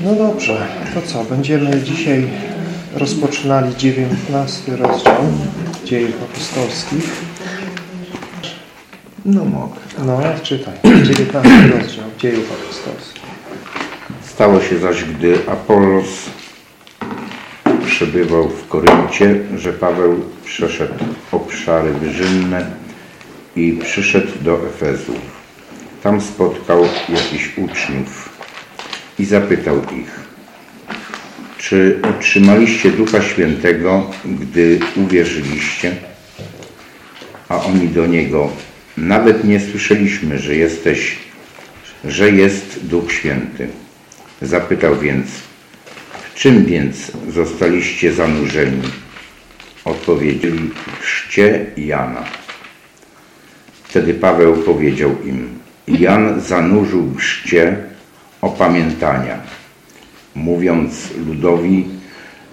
No dobrze, to co? Będziemy dzisiaj rozpoczynali 19 rozdział dziejów apostolskich. No mogę. No, czytaj. 19 rozdział dziejów apostolskich. Stało się zaś, gdy Apollos przebywał w Koryncie, że Paweł przeszedł obszary wyżynne i przyszedł do Efezu. Tam spotkał jakichś uczniów i zapytał ich, czy otrzymaliście Ducha Świętego, gdy uwierzyliście? A oni do niego, nawet nie słyszeliśmy, że jesteś, że jest Duch Święty. Zapytał więc, w czym więc zostaliście zanurzeni? Odpowiedzieli, chrzcie Jana. Wtedy Paweł powiedział im, Jan zanurzył chrzcie opamiętania, mówiąc ludowi,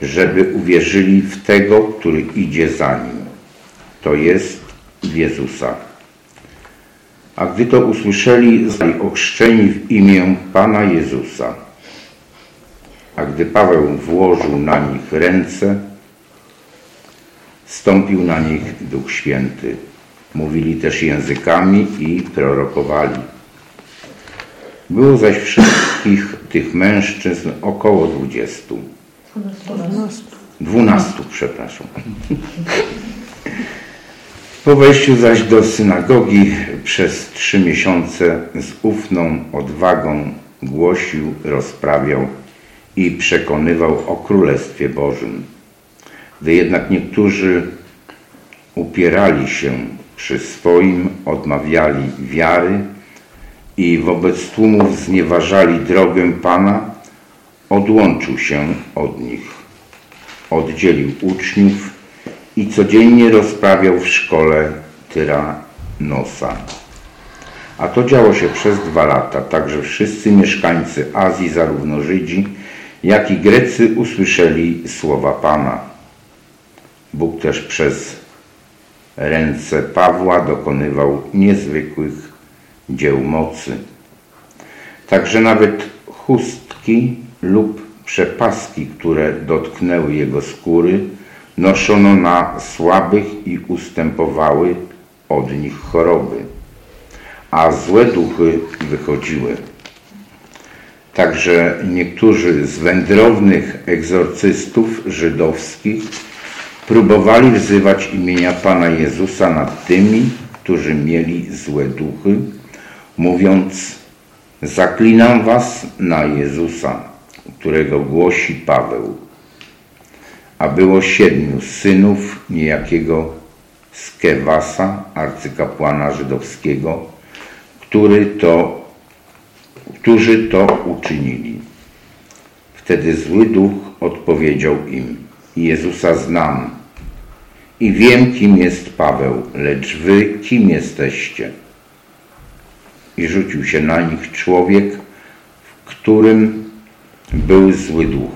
żeby uwierzyli w tego, który idzie za nim, to jest w Jezusa. A gdy to usłyszeli, zostali ochrzczeni w imię Pana Jezusa. A gdy Paweł włożył na nich ręce, stąpił na nich Duch Święty. Mówili też językami i prorokowali. Było zaś wszystkich tych mężczyzn około dwudziestu. Dwunastu, przepraszam. Po wejściu zaś do synagogi przez trzy miesiące z ufną odwagą głosił, rozprawiał i przekonywał o Królestwie Bożym. Gdy jednak niektórzy upierali się przy swoim, odmawiali wiary i wobec tłumów znieważali drogę Pana, odłączył się od nich. Oddzielił uczniów i codziennie rozprawiał w szkole Tyranosa. A to działo się przez dwa lata, tak że wszyscy mieszkańcy Azji, zarówno Żydzi, jak i Grecy usłyszeli słowa Pana. Bóg też przez ręce Pawła dokonywał niezwykłych dzieł mocy. Także nawet chustki lub przepaski, które dotknęły jego skóry, noszono na słabych i ustępowały od nich choroby, a złe duchy wychodziły. Także niektórzy z wędrownych egzorcystów żydowskich próbowali wzywać imienia Pana Jezusa nad tymi, którzy mieli złe duchy, mówiąc zaklinam was na Jezusa, którego głosi Paweł. A było siedmiu synów niejakiego Skewasa, arcykapłana żydowskiego, który to, którzy to uczynili. Wtedy zły duch odpowiedział im, Jezusa znam i wiem, kim jest Paweł, lecz wy kim jesteście? I rzucił się na nich człowiek, w którym był zły duch.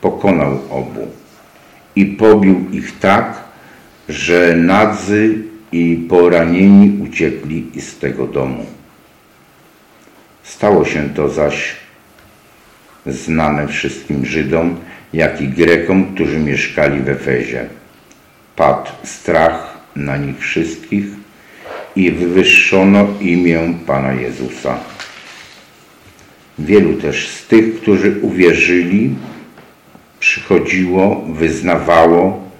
Pokonał obu i pobił ich tak, że nadzy i poranieni uciekli z tego domu. Stało się to zaś znane wszystkim Żydom, jak i Grekom, którzy mieszkali w Efezie. Padł strach na nich wszystkich i wywyższono imię Pana Jezusa. Wielu też z tych, którzy uwierzyli, przychodziło, wyznawało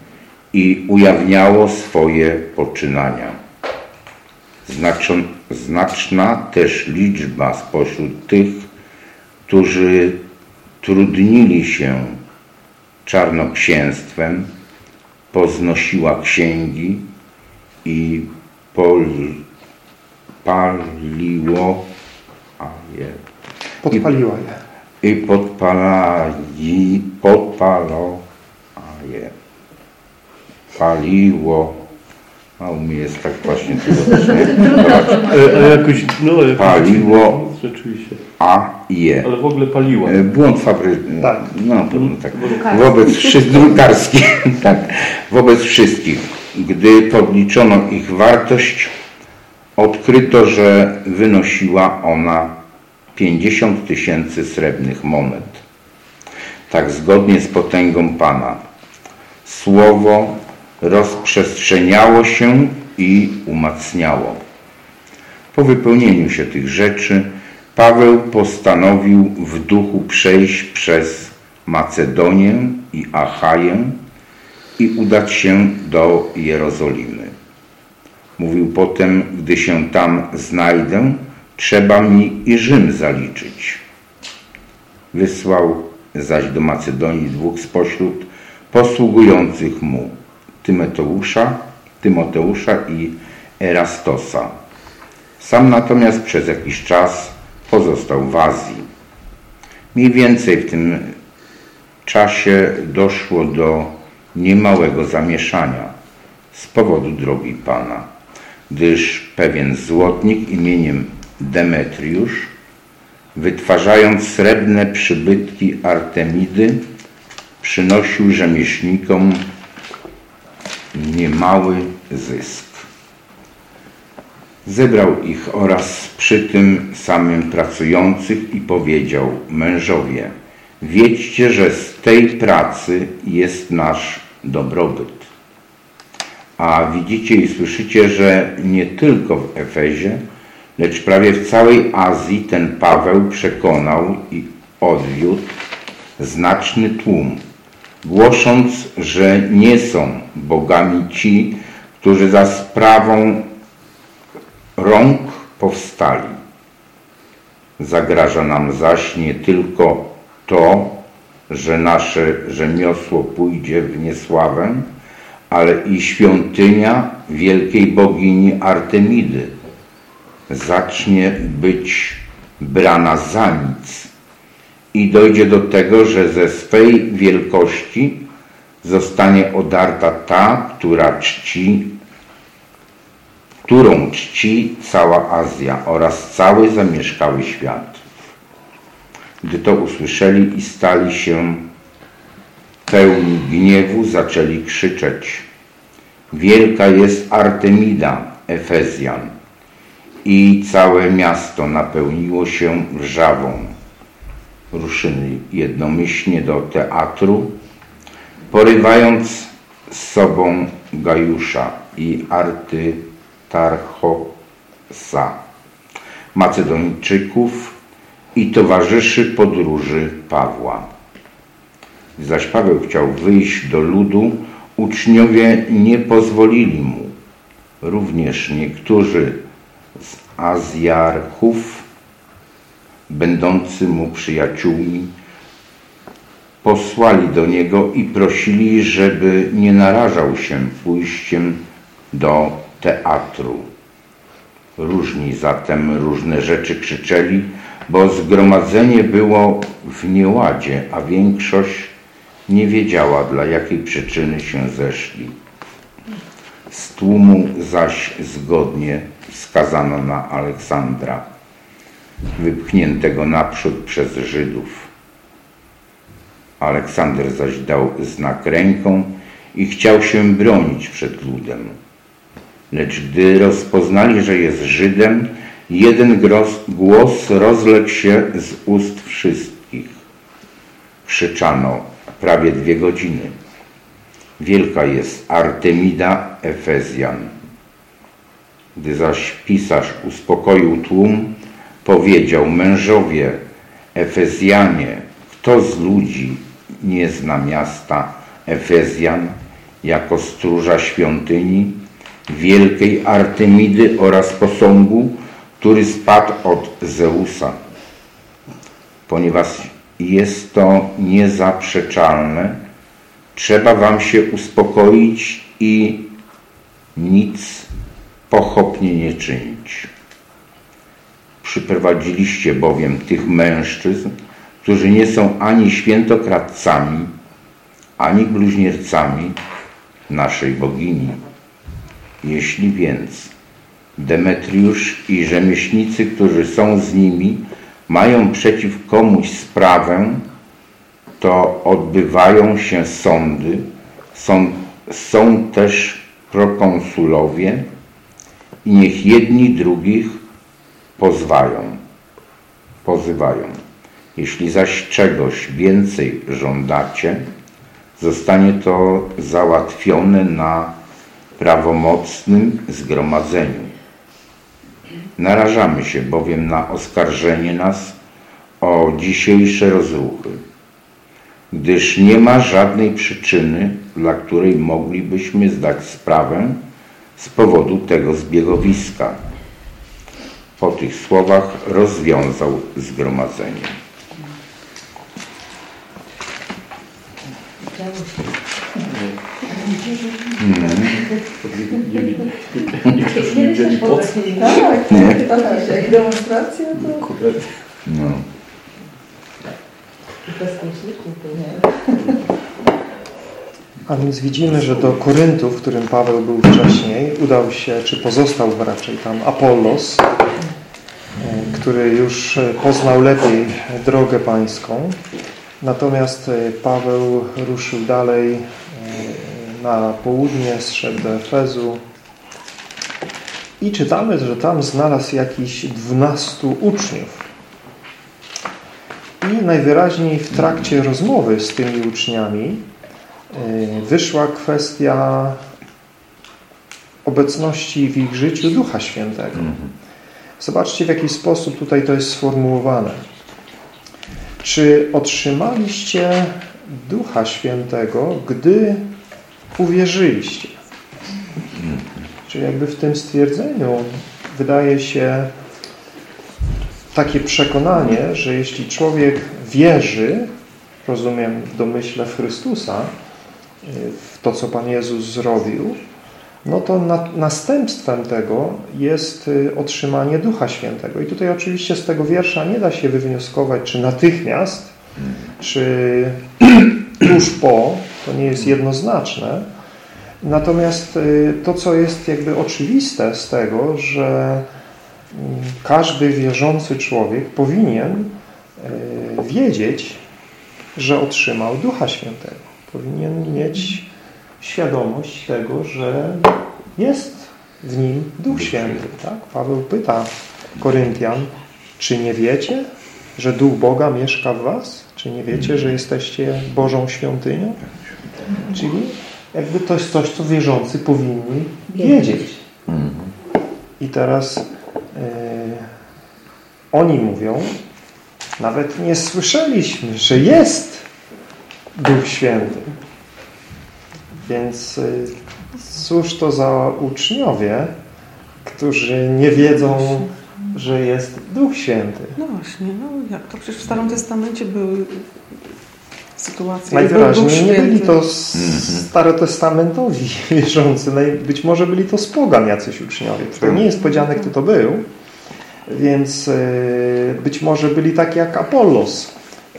i ujawniało swoje poczynania. Znaczon, znaczna też liczba spośród tych, którzy trudnili się czarnoksięstwem, poznosiła księgi i pol, paliło a je, Podpaliła je. i podpalali, podpalo, a je, paliło, a u mnie jest tak właśnie jakoś, no jakoś, Paliło. Rzeczywiście. a je. Ale w ogóle paliła. E, Błąd fabry... Tak. No, pewno tak. Wobec wszystkich, drukarski, tak. Wobec wszystkich. Gdy podliczono ich wartość, odkryto, że wynosiła ona 50 tysięcy srebrnych monet. Tak zgodnie z potęgą Pana. Słowo rozprzestrzeniało się i umacniało. Po wypełnieniu się tych rzeczy Paweł postanowił w duchu przejść przez Macedonię i Achaję i udać się do Jerozolimy. Mówił potem, gdy się tam znajdę, trzeba mi i Rzym zaliczyć. Wysłał zaś do Macedonii dwóch spośród posługujących mu, Tymoteusza, Tymoteusza i Erastosa. Sam natomiast przez jakiś czas pozostał w Azji. Mniej więcej w tym czasie doszło do niemałego zamieszania z powodu drogi Pana, gdyż pewien złotnik imieniem Demetriusz, wytwarzając srebrne przybytki Artemidy, przynosił rzemieślnikom niemały zysk. Zebrał ich oraz przy tym samym pracujących i powiedział, mężowie, wiedźcie, że z tej pracy jest nasz dobrobyt. A widzicie i słyszycie, że nie tylko w Efezie, lecz prawie w całej Azji ten Paweł przekonał i odwiódł znaczny tłum, głosząc, że nie są bogami ci, którzy za sprawą rąk powstali. Zagraża nam zaś nie tylko to, że nasze rzemiosło pójdzie w niesławę, ale i świątynia wielkiej bogini Artemidy zacznie być brana za nic i dojdzie do tego, że ze swej wielkości zostanie odarta ta, która czci, którą czci cała Azja oraz cały zamieszkały świat. Gdy to usłyszeli i stali się pełni gniewu, zaczęli krzyczeć. Wielka jest Artemida, Efezjan. I całe miasto napełniło się wrzawą. Ruszyli jednomyślnie do teatru, porywając z sobą Gajusza i Artytarchosa, Macedończyków i towarzyszy podróży Pawła. Zaś Paweł chciał wyjść do ludu, uczniowie nie pozwolili mu. Również niektórzy z Azjarchów, będący mu przyjaciółmi, posłali do niego i prosili, żeby nie narażał się pójściem do teatru. Różni zatem różne rzeczy krzyczeli, bo zgromadzenie było w nieładzie, a większość nie wiedziała, dla jakiej przyczyny się zeszli. Z tłumu zaś zgodnie skazano na Aleksandra, wypchniętego naprzód przez Żydów. Aleksander zaś dał znak ręką i chciał się bronić przed ludem. Lecz gdy rozpoznali, że jest Żydem, jeden głos rozległ się z ust wszystkich. Krzyczano prawie dwie godziny. Wielka jest Artemida Efezjan. Gdy zaś pisarz uspokoił tłum, powiedział mężowie Efezjanie, kto z ludzi nie zna miasta Efezjan jako stróża świątyni, wielkiej Artemidy oraz posągu, który spadł od Zeusa. Ponieważ jest to niezaprzeczalne, trzeba wam się uspokoić i nic pochopnie nie czynić. Przyprowadziliście bowiem tych mężczyzn, którzy nie są ani świętokradcami, ani bluźniercami naszej bogini. Jeśli więc Demetriusz i rzemieślnicy, którzy są z nimi, mają przeciw komuś sprawę, to odbywają się sądy, są, są też prokonsulowie i niech jedni drugich pozwają. pozywają. Jeśli zaś czegoś więcej żądacie, zostanie to załatwione na prawomocnym zgromadzeniu. Narażamy się bowiem na oskarżenie nas o dzisiejsze rozruchy, gdyż nie ma żadnej przyczyny, dla której moglibyśmy zdać sprawę z powodu tego zbiegowiska. Po tych słowach rozwiązał zgromadzenie. Nie wzięli pod. Tak, tak, tak. Jak demonstracja, to No. bez myślików to nie. A więc widzimy, że do Koryntu, w którym Paweł był wcześniej, udał się, czy pozostał raczej tam Apollos, e, który już e, poznał lepiej drogę pańską. Natomiast e, Paweł ruszył dalej na południe, zszedł do Efezu i czytamy, że tam znalazł jakichś dwunastu uczniów. I najwyraźniej w trakcie rozmowy z tymi uczniami e, wyszła kwestia obecności w ich życiu Ducha Świętego. Zobaczcie, w jaki sposób tutaj to jest sformułowane. Czy otrzymaliście Ducha Świętego, gdy uwierzyliście? Czyli jakby w tym stwierdzeniu wydaje się takie przekonanie, że jeśli człowiek wierzy, rozumiem w domyśle w Chrystusa, w to, co Pan Jezus zrobił, no to na, następstwem tego jest y, otrzymanie Ducha Świętego. I tutaj oczywiście z tego wiersza nie da się wywnioskować, czy natychmiast, czy tuż po, to nie jest jednoznaczne. Natomiast y, to, co jest jakby oczywiste z tego, że mm, każdy wierzący człowiek powinien y, wiedzieć, że otrzymał Ducha Świętego. Powinien mieć świadomość tego, że jest w nim Duch Święty. Tak? Paweł pyta Koryntian, czy nie wiecie, że Duch Boga mieszka w was? Czy nie wiecie, że jesteście Bożą świątynią? Czyli jakby to jest coś, co wierzący powinni wiedzieć. I teraz e, oni mówią, nawet nie słyszeliśmy, że jest Duch Święty. Więc y, cóż to za uczniowie, którzy nie wiedzą, że jest Duch Święty. No właśnie, no jak to? Przecież w Starym Testamencie były Duch Najwyraźniej nie byli to starotestamentowi wierzący. Być może byli to z pogan jacyś uczniowie. To nie jest powiedziane, kto to był. Więc y, być może byli tak jak Apollos,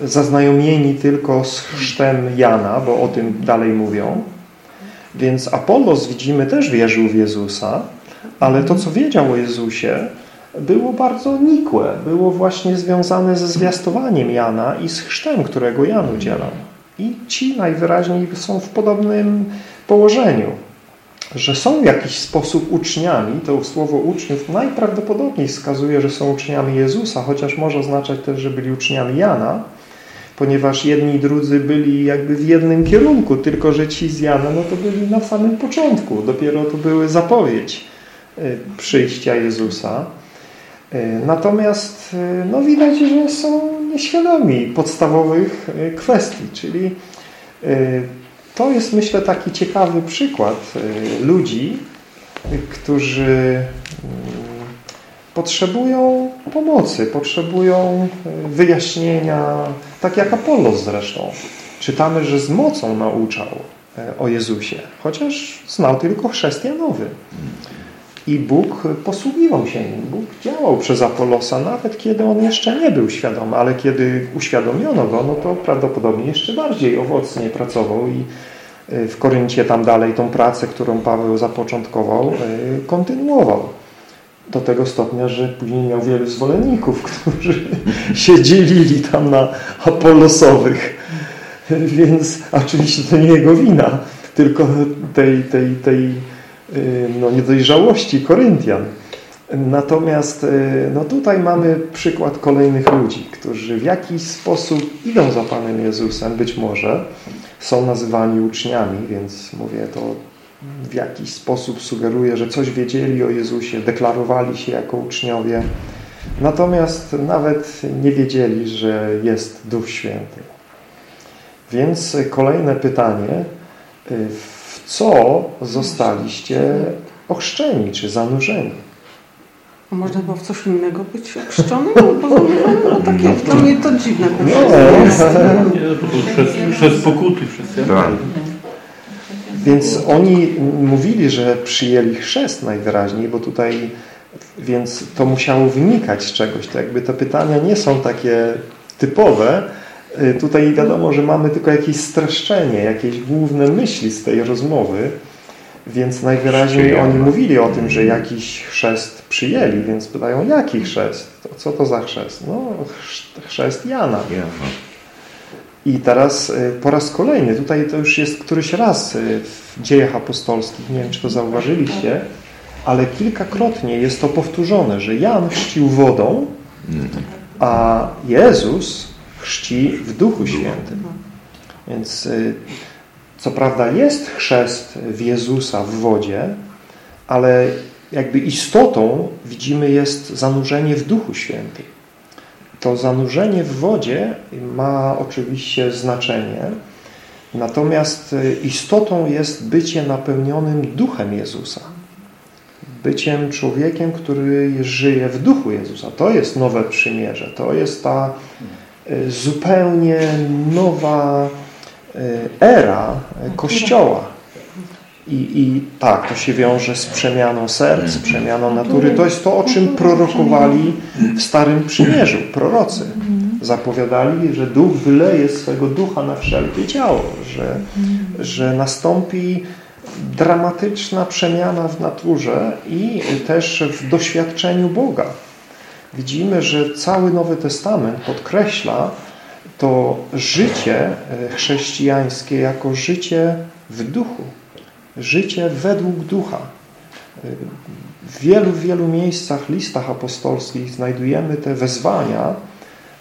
zaznajomieni tylko z chrztem Jana, bo o tym dalej mówią. Więc Apollos, widzimy, też wierzył w Jezusa, ale to, co wiedział o Jezusie, było bardzo nikłe. Było właśnie związane ze zwiastowaniem Jana i z chrztem, którego Jan udzielał. I ci najwyraźniej są w podobnym położeniu, że są w jakiś sposób uczniami. To słowo uczniów najprawdopodobniej wskazuje, że są uczniami Jezusa, chociaż może oznaczać też, że byli uczniami Jana, ponieważ jedni i drudzy byli jakby w jednym kierunku, tylko że ci z Jana no to byli na samym początku, dopiero to były zapowiedź y, przyjścia Jezusa. Y, Natomiast y, no widać, że są nieświadomi podstawowych y, kwestii, czyli to jest myślę taki ciekawy przykład ludzi, którzy mm, potrzebują pomocy, potrzebują wyjaśnienia, tak jak Apollos zresztą. Czytamy, że z mocą nauczał o Jezusie, chociaż znał tylko chrześcijanowy. I Bóg posługiwał się nim. Bóg działał przez Apollosa, nawet kiedy on jeszcze nie był świadomy, ale kiedy uświadomiono go, no to prawdopodobnie jeszcze bardziej owocnie pracował i y, w Koryncie tam dalej tą pracę, którą Paweł zapoczątkował, y, kontynuował. Do tego stopnia, że później miał wielu zwolenników, którzy się dzielili tam na apollosowych. Więc oczywiście to nie jego wina, tylko tej, tej, tej no, niedojrzałości Koryntian. Natomiast y, no tutaj mamy przykład kolejnych ludzi, którzy w jakiś sposób idą za Panem Jezusem, być może są nazywani uczniami, więc mówię to w jakiś sposób sugeruje, że coś wiedzieli o Jezusie, deklarowali się jako uczniowie, natomiast nawet nie wiedzieli, że jest Duch Święty. Więc kolejne pytanie, y, w co zostaliście ochrzczeni czy zanurzeni? A można było w coś innego być ochrzczonym? No, bo no, takie, dla mnie to dziwne. No, Nie, bo to przez, przez pokuty chrześcijan. Tak. Więc oni mówili, że przyjęli chrzest najwyraźniej, bo tutaj więc to musiało wynikać z czegoś. To jakby te pytania nie są takie typowe. Y, Tutaj wiadomo, że mamy tylko jakieś streszczenie, jakieś główne myśli z tej rozmowy, więc najwyraźniej oni mówili o tym, że jakiś chrzest przyjęli, więc pytają, jaki chrzest? Co to za chrzest? No, chrz- chrzest Jana. I teraz y, po raz kolejny, tutaj to już jest któryś raz y, w dziejach apostolskich, nie wiem czy to zauważyliście, ale kilkakrotnie jest to powtórzone, że Jan chrzcił wodą, a Jezus chrzci w Duchu Świętym. Więc y, co prawda jest chrzest w Jezusa w wodzie, ale jakby istotą widzimy jest zanurzenie w Duchu Świętym. To zanurzenie w wodzie ma oczywiście znaczenie, natomiast y, istotą jest bycie napełnionym Duchem Jezusa. Byciem człowiekiem, który żyje w Duchu Jezusa. To jest nowe przymierze. To jest ta zupełnie nowa y, era y, Kościoła. I, I tak, to się wiąże z przemianą serc, z przemianą natury. To jest to, o czym prorokowali w Starym Przymierzu prorocy. Zapowiadali, że Duch wyleje swego ducha na wszelkie ciało, że, że nastąpi dramatyczna przemiana w naturze i też w doświadczeniu Boga. Widzimy, że cały Nowy Testament podkreśla to życie e, chrześcijańskie jako życie w duchu. Życie według ducha. E, W wielu, wielu miejscach, listach apostolskich znajdujemy te wezwania,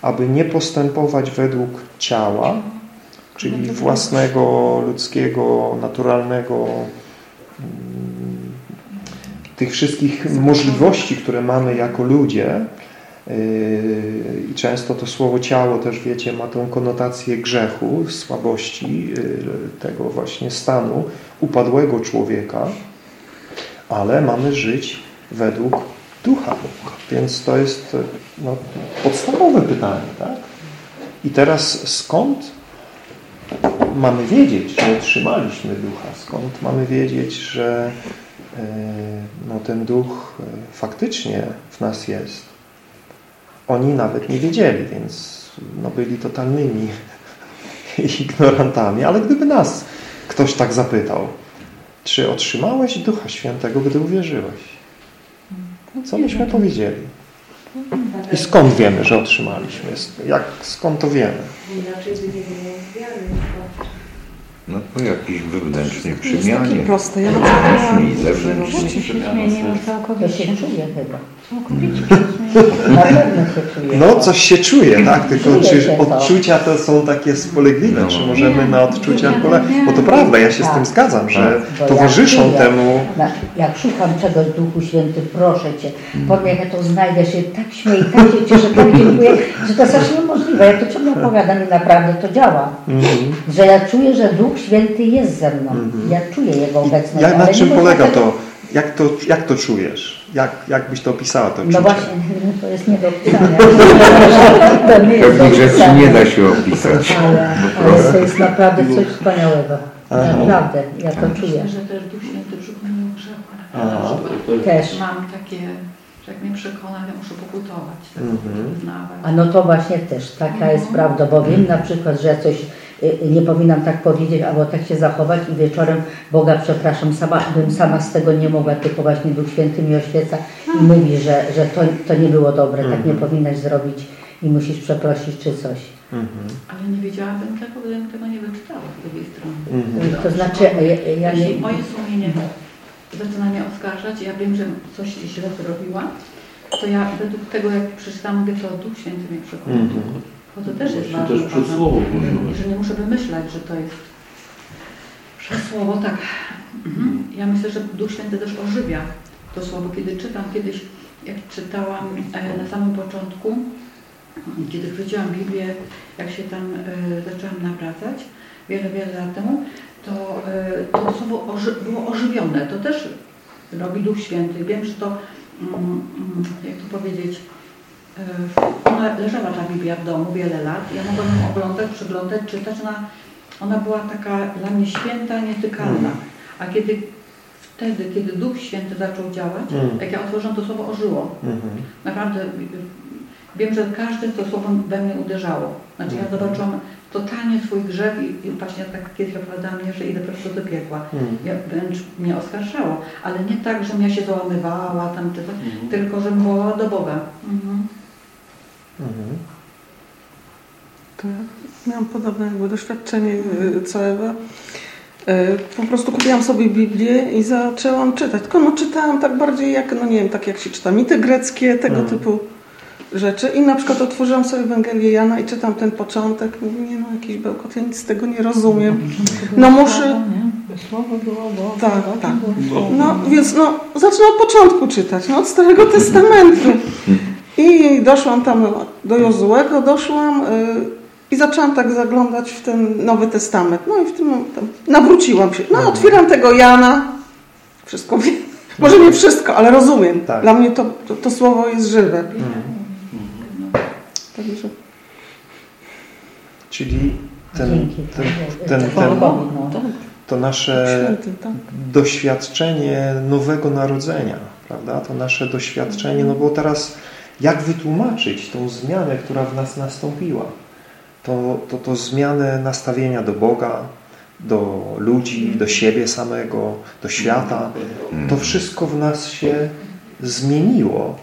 aby nie postępować według ciała, czyli własnego, ludzkiego, naturalnego mm, tych wszystkich możliwości, które mamy jako ludzie yy, i często to słowo ciało też, wiecie, ma tą konotację grzechu, słabości, yy, tego właśnie stanu upadłego człowieka, ale mamy żyć według ducha. Więc to jest no, podstawowe pytanie, tak? I teraz skąd mamy wiedzieć, że otrzymaliśmy ducha? Skąd mamy wiedzieć, że no, ten duch e, faktycznie w nas jest? Oni nawet nie wiedzieli, więc no, byli totalnymi ignorantami. Ale gdyby nas ktoś tak zapytał, czy otrzymałeś Ducha Świętego, gdy uwierzyłeś? Co byśmy powiedzieli? I skąd wiemy, że otrzymaliśmy? Jak, skąd to wiemy? Inaczej by nie. No wewnętrznej Jest takie przemianie. proste. Ja Wewnętrznej i miałam- zewnętrznej. Zmieniłam To całkowicie. się czuje chyba. Całkowicie się. Na pewno się czuje. No, coś się czuje, tak? Tylko czy się to. odczucia to są takie spolegliwe? No. Czy możemy na polegać? nie. Bo to prawda, ja się z Tak. tym zgadzam, że ja towarzyszą czuję, temu Jak szukam czegoś Duchu Święty, proszę Cię, powiem jak ja to znajdę, się tak śmieję, tak się cieszę, tak dziękuję, że to jest aż niemożliwe. Ja to ciągle opowiadam i naprawdę to działa. Mhm. Że ja czuję, że Duch Święty jest ze mną. Ja czuję Jego obecność. Jak, na czym polega tego- to? Jak, to? jak to czujesz? Jak, jak byś to opisała, to No właśnie, to jest nie do opisania. To nie jest Pewnych rzeczy nie da się opisać. Ale, ale to jest naprawdę coś wspaniałego. Naprawdę, ja to czuję. Myślę, że też Duch Święty przekonuje grzechu. Aha. Też. Mam takie, że jak mnie przekona, ja muszę pokutować. Tak Mhm. A no to właśnie też, taka jest prawda, bo wiem na przykład, że ja coś nie powinnam tak powiedzieć, albo tak się zachować i wieczorem Boga przepraszam, sama, bym sama z tego nie mogła, tylko właśnie Duch Święty mi oświeca i mówi, że, że to, to nie było dobre, tak nie powinnaś zrobić i musisz przeprosić czy coś. Ale nie wiedziałabym tego, gdybym tego nie wyczytała z drugiej strony. Mhm. To znaczy, ja, ja nie, Jeśli moje sumienie zaczyna mnie oskarżać, ja wiem, że coś źle zrobiła, to ja według tego, jak przeczytam, mówię, to Duch Święty mnie przekonał. Bo to też jest ważne. też przez. Słowo że nie muszę wymyślać, że to jest przez Słowo, tak. Mhm. Ja myślę, że Duch Święty też ożywia to Słowo. Kiedy czytam kiedyś, jak czytałam e, na samym początku, kiedy chwyciłam Biblię, jak się tam e, zaczęłam nawracać, wiele, wiele lat temu, to e, to słowo oży, było ożywione. To też robi Duch Święty. Wiem, że to, mm, mm, jak to powiedzieć, ona leżała ta Biblia w domu wiele lat. Ja mogłam ją oglądać, przyglądać, czytać. Ona, ona była taka dla mnie święta, nietykalna. A kiedy wtedy, kiedy Duch Święty zaczął działać, Mm. jak ja otworzyłam, to słowo ożyło. Mhm. Naprawdę y, wiem, że każde to słowo we mnie uderzało. Znaczy ja Mhm. zobaczyłam totalnie swój grzech i, i właśnie tak kiedyś opowiadałam mnie, że idę prosto do piekła. Mhm. Ja, wręcz mnie oskarżało, ale nie tak, że ja się załamywała tam, czy Mhm. tylko że wołała do Boga. Mhm. Mhm. To ja miałam podobne jakby doświadczenie y, co Ewa. Y, Po prostu kupiłam sobie Biblię i zaczęłam czytać. Tylko no czytałam tak bardziej jak, no nie wiem, tak jak się czyta mity greckie, tego Mhm. typu rzeczy. I na przykład otworzyłam sobie Ewangelię Jana i czytam ten początek. Mówię, nie no, jakiś bełkot, ja nic z tego nie rozumiem. No muszę... Słowo było, bo Tak, tak. No. No, więc no, zacznę od początku czytać, no, od Starego Testamentu. I doszłam tam do Jozułego, doszłam y, i zaczęłam tak zaglądać w ten Nowy Testament. No i w tym tam nawróciłam się. No, otwieram tego Jana. Wszystko wiem. Może nie wszystko, ale rozumiem. Tak. Dla mnie to, to, to słowo jest żywe. Mhm. Także Czyli ten, ten, Tak, ten, tak, ten, no. to nasze tak. doświadczenie nowego narodzenia, prawda? To nasze doświadczenie, no bo teraz jak wytłumaczyć tą zmianę, która w nas nastąpiła? To, to, to zmianę nastawienia do Boga, do ludzi, do siebie samego, do świata. To wszystko w nas się zmieniło,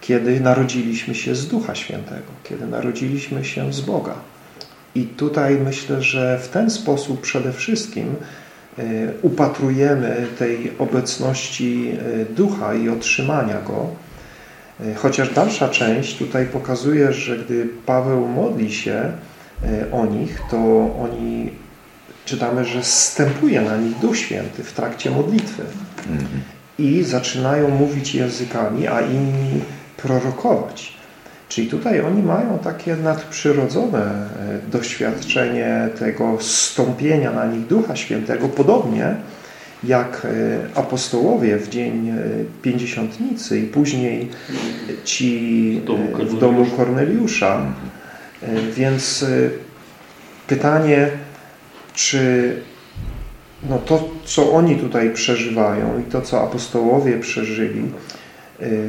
kiedy narodziliśmy się z Ducha Świętego, kiedy narodziliśmy się z Boga. I tutaj myślę, że w ten sposób przede wszystkim e, upatrujemy tej obecności e, Ducha i otrzymania Go. E, Chociaż dalsza część tutaj pokazuje, że gdy Paweł modli się e, o nich, to oni czytamy, że zstępuje na nich Duch Święty w trakcie modlitwy Mhm. i zaczynają mówić językami, a inni prorokować. Czyli tutaj oni mają takie nadprzyrodzone e, doświadczenie tego zstąpienia na nich Ducha Świętego, podobnie jak e, apostołowie w dzień e, Pięćdziesiątnicy i później ci W domu e, Korneliusza. Więc pytanie, czy no to, co oni tutaj przeżywają i to, co apostołowie przeżyli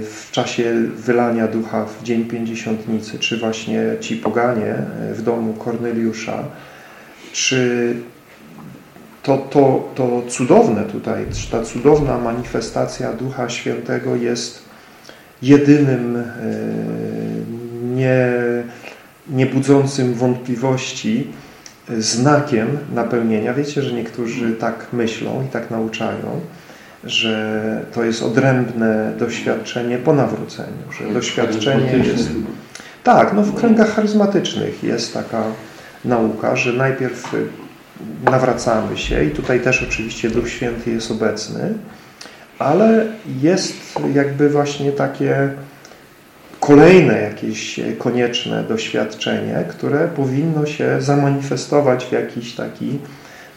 w czasie wylania ducha w dzień pięćdziesiątnicy, czy właśnie ci poganie w domu Korneliusza, czy to, to, to cudowne tutaj, ta cudowna manifestacja Ducha Świętego jest jedynym y, nie, nie budzącym wątpliwości znakiem napełnienia. Wiecie, że niektórzy tak myślą i tak nauczają, że to jest odrębne doświadczenie po nawróceniu, że doświadczenie jest... Tak, no w kręgach charyzmatycznych jest taka nauka, że najpierw nawracamy się i tutaj też oczywiście Duch Święty jest obecny, ale jest jakby właśnie takie kolejne jakieś konieczne doświadczenie, które powinno się zamanifestować w jakiś taki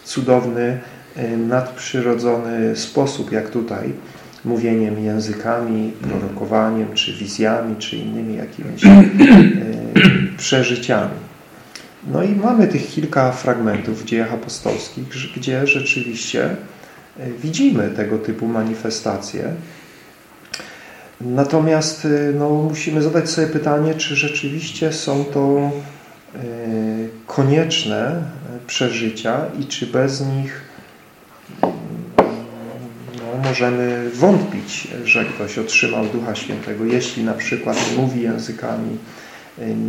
cudowny, nadprzyrodzony sposób, jak tutaj mówieniem językami, prorokowaniem, czy wizjami, czy innymi jakimiś przeżyciami. No i mamy tych kilka fragmentów w dziejach apostolskich, gdzie rzeczywiście widzimy tego typu manifestacje. Natomiast no, musimy zadać sobie pytanie, czy rzeczywiście są to konieczne przeżycia i czy bez nich no, możemy wątpić, że ktoś otrzymał Ducha Świętego, jeśli na przykład mówi językami,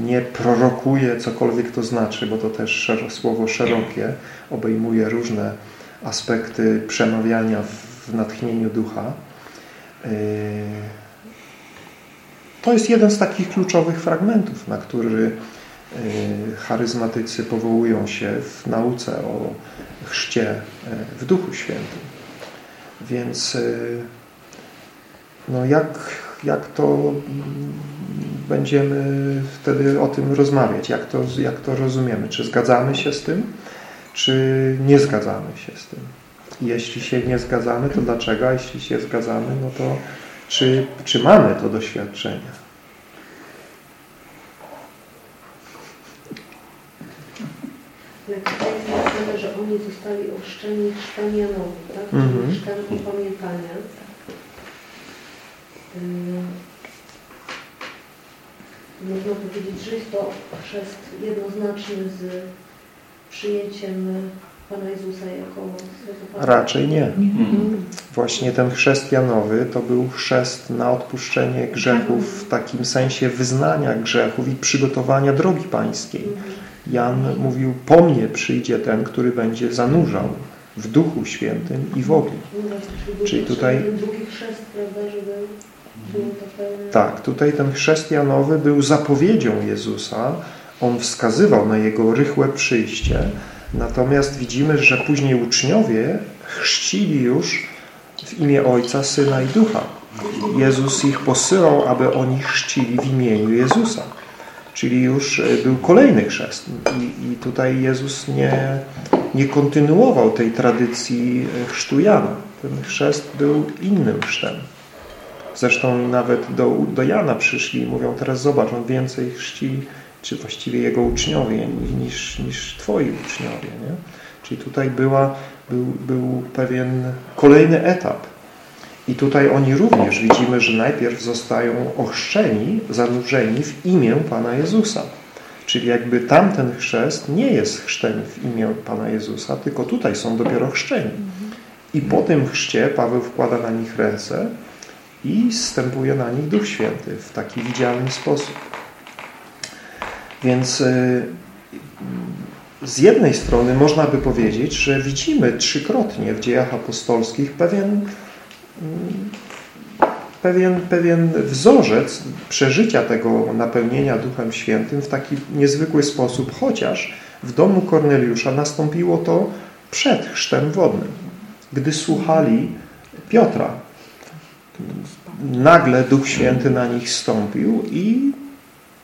nie prorokuje, cokolwiek to znaczy, bo to też słowo szerokie obejmuje różne aspekty przemawiania w natchnieniu ducha. Y, to jest jeden z takich kluczowych fragmentów, na który y, charyzmatycy powołują się w nauce o chrzcie w Duchu Świętym. Więc no jak, jak to będziemy wtedy o tym rozmawiać, jak to, jak to rozumiemy, czy zgadzamy się z tym, czy nie zgadzamy się z tym. Jeśli się nie zgadzamy, to dlaczego? A jeśli się zgadzamy, no to czy, czy mamy to doświadczenie? Ale tutaj jest napisane, że oni zostali ochrzczeni chrztem tak? Czyli Mhm. chrztem upamiętania. Ym, Można powiedzieć, że jest to chrzest jednoznaczny z przyjęciem Pana Jezusa jako Pana. Raczej nie. Mhm. Właśnie ten chrzest Janowy to był chrzest na odpuszczenie grzechów w takim sensie wyznania grzechów i przygotowania drogi pańskiej. Mhm. Jan mówił, po mnie przyjdzie ten, który będzie zanurzał w Duchu Świętym i w ogniu. No Czyli tutaj- drugi chrzest, prawda, żeby. Tak, tutaj ten chrzest Janowy był zapowiedzią Jezusa. On wskazywał na Jego rychłe przyjście. Natomiast widzimy, że później uczniowie chrzcili już w imię Ojca, Syna i Ducha. Jezus ich posyłał, aby oni chrzcili w imieniu Jezusa. Czyli już e, był kolejny chrzest. I, i tutaj Jezus nie, nie kontynuował tej tradycji e, chrztu Jana. Ten chrzest był innym chrztem. Zresztą nawet do, do Jana przyszli i mówią, teraz zobacz, on więcej chrzci, czy właściwie jego uczniowie niż, niż twoi uczniowie. Nie? Czyli tutaj była, był, był pewien kolejny etap. I tutaj oni również widzimy, że najpierw zostają ochrzczeni, zanurzeni w imię Pana Jezusa. Czyli jakby tamten chrzest nie jest chrztem w imię Pana Jezusa, tylko tutaj są dopiero chrzczeni. I po tym chrzcie Paweł wkłada na nich ręce i zstępuje na nich Duch Święty w taki widzialny sposób. Więc y, z jednej strony można by powiedzieć, że widzimy trzykrotnie w dziejach apostolskich pewien, mm, pewien, pewien wzorzec przeżycia tego napełnienia Duchem Świętym w taki niezwykły sposób, chociaż w domu Korneliusza nastąpiło to przed chrztem wodnym, gdy słuchali Piotra. Nagle Duch Święty na nich stąpił i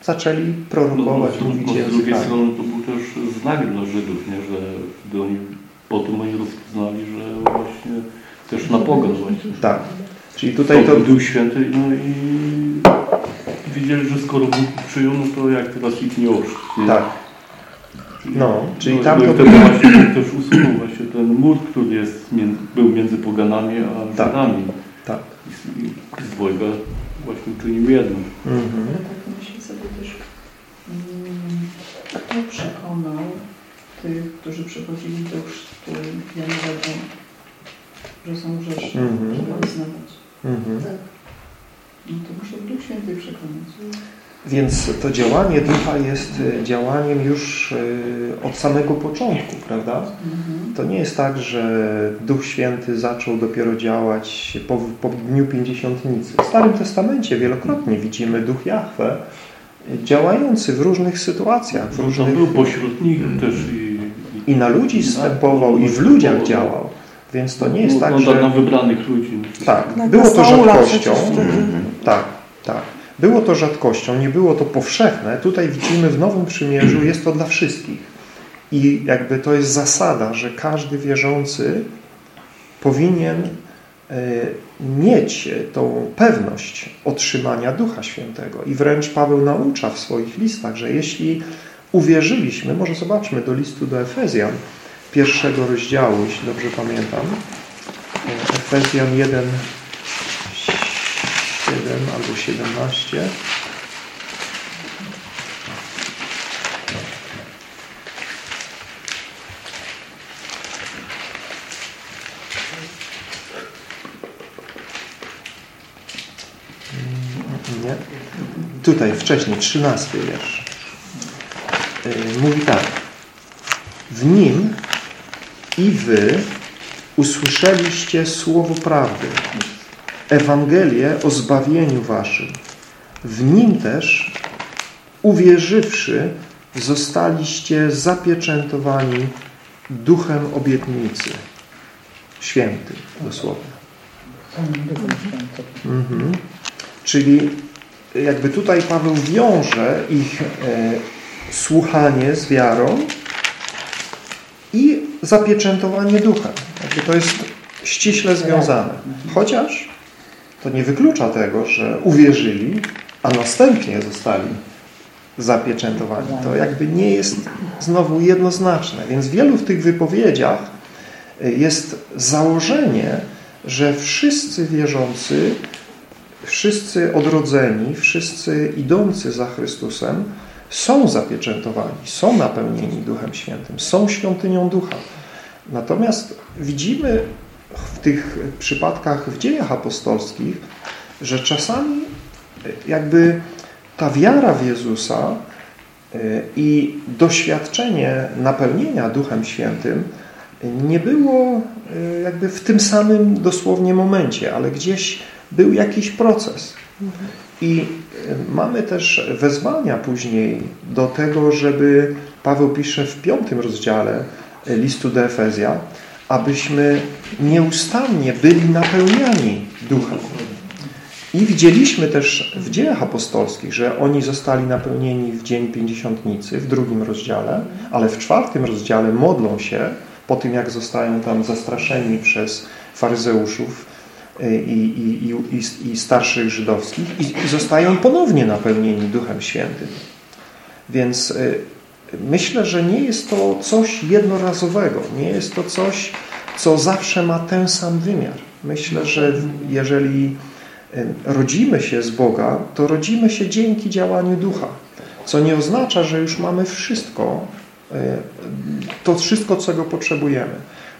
zaczęli prorokować, no, mówić no, z drugiej językami. strony to był też znak dla Żydów, nie? że wtedy oni, po tym oni rozpoznali, że właśnie też na pogan właśnie. Tak. Czyli tutaj to... Duch Święty no i widzieli, że skoro Bóg przyjął, no to jak teraz ich nie oszczędzi. Tak. No, czyli no, tam no to wtedy właśnie też usunął właśnie ten mur, który jest, był między poganami a Tak. Żydami. Tak. I, i z dwojga właśnie uczynił jednym. Mhm. Ale tak myślę sobie też, mm, kto przekonał tych, którzy przychodzili do chrztu Janowego, że są grzeszni, Mhm. żeby wyznawać. Mhm. Tak. No to muszę Duch Święty przekonać. Więc to działanie ducha jest y, działaniem już y, od samego początku, prawda? Mhm. To nie jest tak, że Duch Święty zaczął dopiero działać po, po Dniu Pięćdziesiątnicy. W Starym Testamencie wielokrotnie widzimy Duch Jahwe y, działający w różnych sytuacjach, w Tam różnych... był pośrednikiem też i, I na ludzi zstępował, i w ludziach działał. Więc to nie jest no, tak, no, na że... wybranych ludzi. Tak, Na było to rzadkością. Tak, tak. Było to rzadkością, nie było to powszechne. Tutaj widzimy w Nowym Przymierzu, jest to dla wszystkich. I jakby to jest zasada, że każdy wierzący powinien e, mieć tą pewność otrzymania Ducha Świętego. I wręcz Paweł naucza w swoich listach, że jeśli uwierzyliśmy, może zobaczmy do listu do Efezjan, pierwszego rozdziału, jeśli dobrze pamiętam, E, Efezjan 1, 7 albo 17. Mm, Nie. Tutaj wcześniej, 13 wiersz. Yy, Mówi tak. W nim i wy usłyszeliście słowo prawdy, Ewangelię o zbawieniu waszym. W nim też, uwierzywszy, zostaliście zapieczętowani duchem obietnicy. Święty, dosłownie. Mhm. Czyli jakby tutaj Paweł wiąże ich e, słuchanie z wiarą i zapieczętowanie duchem. Jakby to jest ściśle związane. Chociaż to nie wyklucza tego, że uwierzyli, a następnie zostali zapieczętowani. To jakby nie jest znowu jednoznaczne. Więc w wielu w tych wypowiedziach e, jest założenie, że wszyscy wierzący, wszyscy odrodzeni, wszyscy idący za Chrystusem są zapieczętowani, są napełnieni Duchem Świętym, są świątynią Ducha. Natomiast widzimy w tych przypadkach w dziejach apostolskich, że czasami jakby ta wiara w Jezusa e, i doświadczenie napełnienia Duchem Świętym nie było e, jakby w tym samym dosłownie momencie, ale gdzieś był jakiś proces. I e, mamy też wezwania później do tego, żeby Paweł pisze w piątym rozdziale listu do Efezja, abyśmy nieustannie byli napełniani duchem. I widzieliśmy też w dziejach apostolskich, że oni zostali napełnieni w Dzień Pięćdziesiątnicy, w drugim rozdziale, ale w czwartym rozdziale modlą się po tym, jak zostają tam zastraszeni przez faryzeuszów y, i, i, i, i starszych żydowskich i, zostają ponownie napełnieni Duchem Świętym. Więc y, myślę, że nie jest to coś jednorazowego, nie jest to coś, co zawsze ma ten sam wymiar. Myślę, że jeżeli rodzimy się z Boga, to rodzimy się dzięki działaniu Ducha. Co nie oznacza, że już mamy wszystko, e, to wszystko, czego potrzebujemy.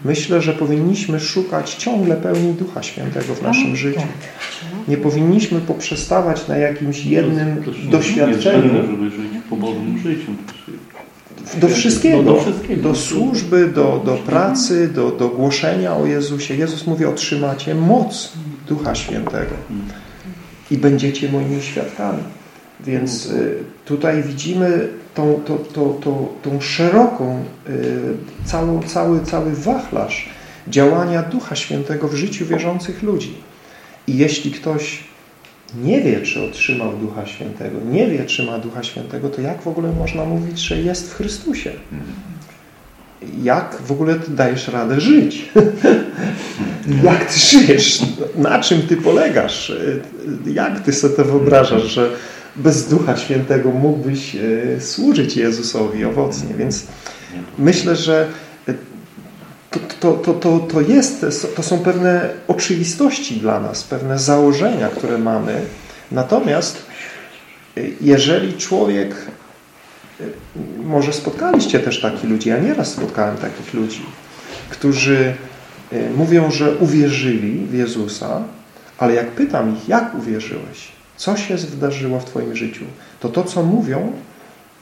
Myślę, że powinniśmy szukać ciągle pełni Ducha Świętego w naszym życiu. Nie powinniśmy poprzestawać na jakimś jednym doświadczeniu. żeby żyć pobożnym życiem. Do wszystkiego, do, wszystkiego. do służby, do, do pracy, do, do głoszenia o Jezusie. Jezus mówi, otrzymacie moc Ducha Świętego i będziecie moimi świadkami. Więc y, tutaj widzimy tą, tą, tą, tą, tą szeroką, y, całą, cały, cały wachlarz działania Ducha Świętego w życiu wierzących ludzi. I jeśli ktoś nie wie, czy otrzymał Ducha Świętego, nie wie, czy ma Ducha Świętego, to jak w ogóle można mówić, że jest w Chrystusie? Jak w ogóle ty dajesz radę żyć? jak ty żyjesz? Na czym ty polegasz? Jak ty sobie to wyobrażasz, że bez Ducha Świętego mógłbyś e, służyć Jezusowi owocnie? Więc myślę, że to, to, to, to, jest, to są pewne oczywistości dla nas, pewne założenia, które mamy. Natomiast e, jeżeli człowiek e, może spotkaliście też takich ludzi, ja nieraz spotkałem takich ludzi, którzy e, mówią, że uwierzyli w Jezusa, ale jak pytam ich, jak uwierzyłeś? Co się wydarzyło w Twoim życiu? To to, co mówią,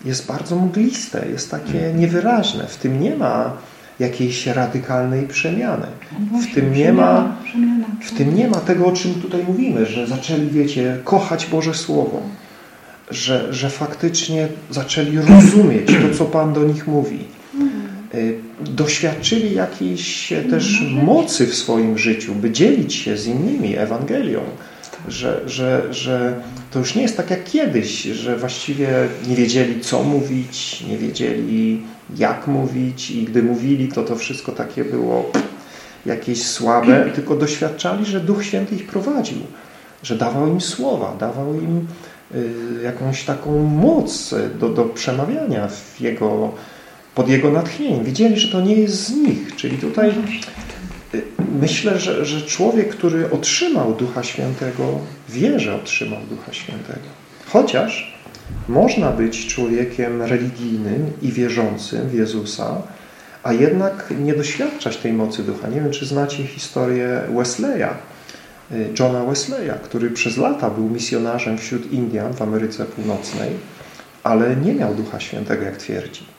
jest bardzo mgliste, jest takie niewyraźne. W tym nie ma jakiejś radykalnej przemiany. W tym nie ma, w tym nie ma tego, o czym tutaj mówimy, że zaczęli, wiecie, kochać Boże Słowo, że, że faktycznie zaczęli rozumieć to, co Pan do nich mówi. Y, doświadczyli jakiejś też mocy w swoim życiu, by dzielić się z innymi Ewangelią. Że, że, że to już nie jest tak jak kiedyś, że właściwie nie wiedzieli, co mówić, nie wiedzieli, jak mówić i gdy mówili, to to wszystko takie było jakieś słabe, tylko doświadczali, że Duch Święty ich prowadził, że dawał im słowa, dawał im y, jakąś taką moc do, do przemawiania w jego, pod Jego natchnieniem. Widzieli, że to nie jest z nich. Czyli tutaj y, myślę, że, że człowiek, który otrzymał Ducha Świętego, wie, że otrzymał Ducha Świętego. Chociaż można być człowiekiem religijnym i wierzącym w Jezusa, a jednak nie doświadczać tej mocy ducha. Nie wiem, czy znacie historię Wesleya, y, Johna Wesleya, który przez lata był misjonarzem wśród Indian w Ameryce Północnej, ale nie miał Ducha Świętego, jak twierdzi.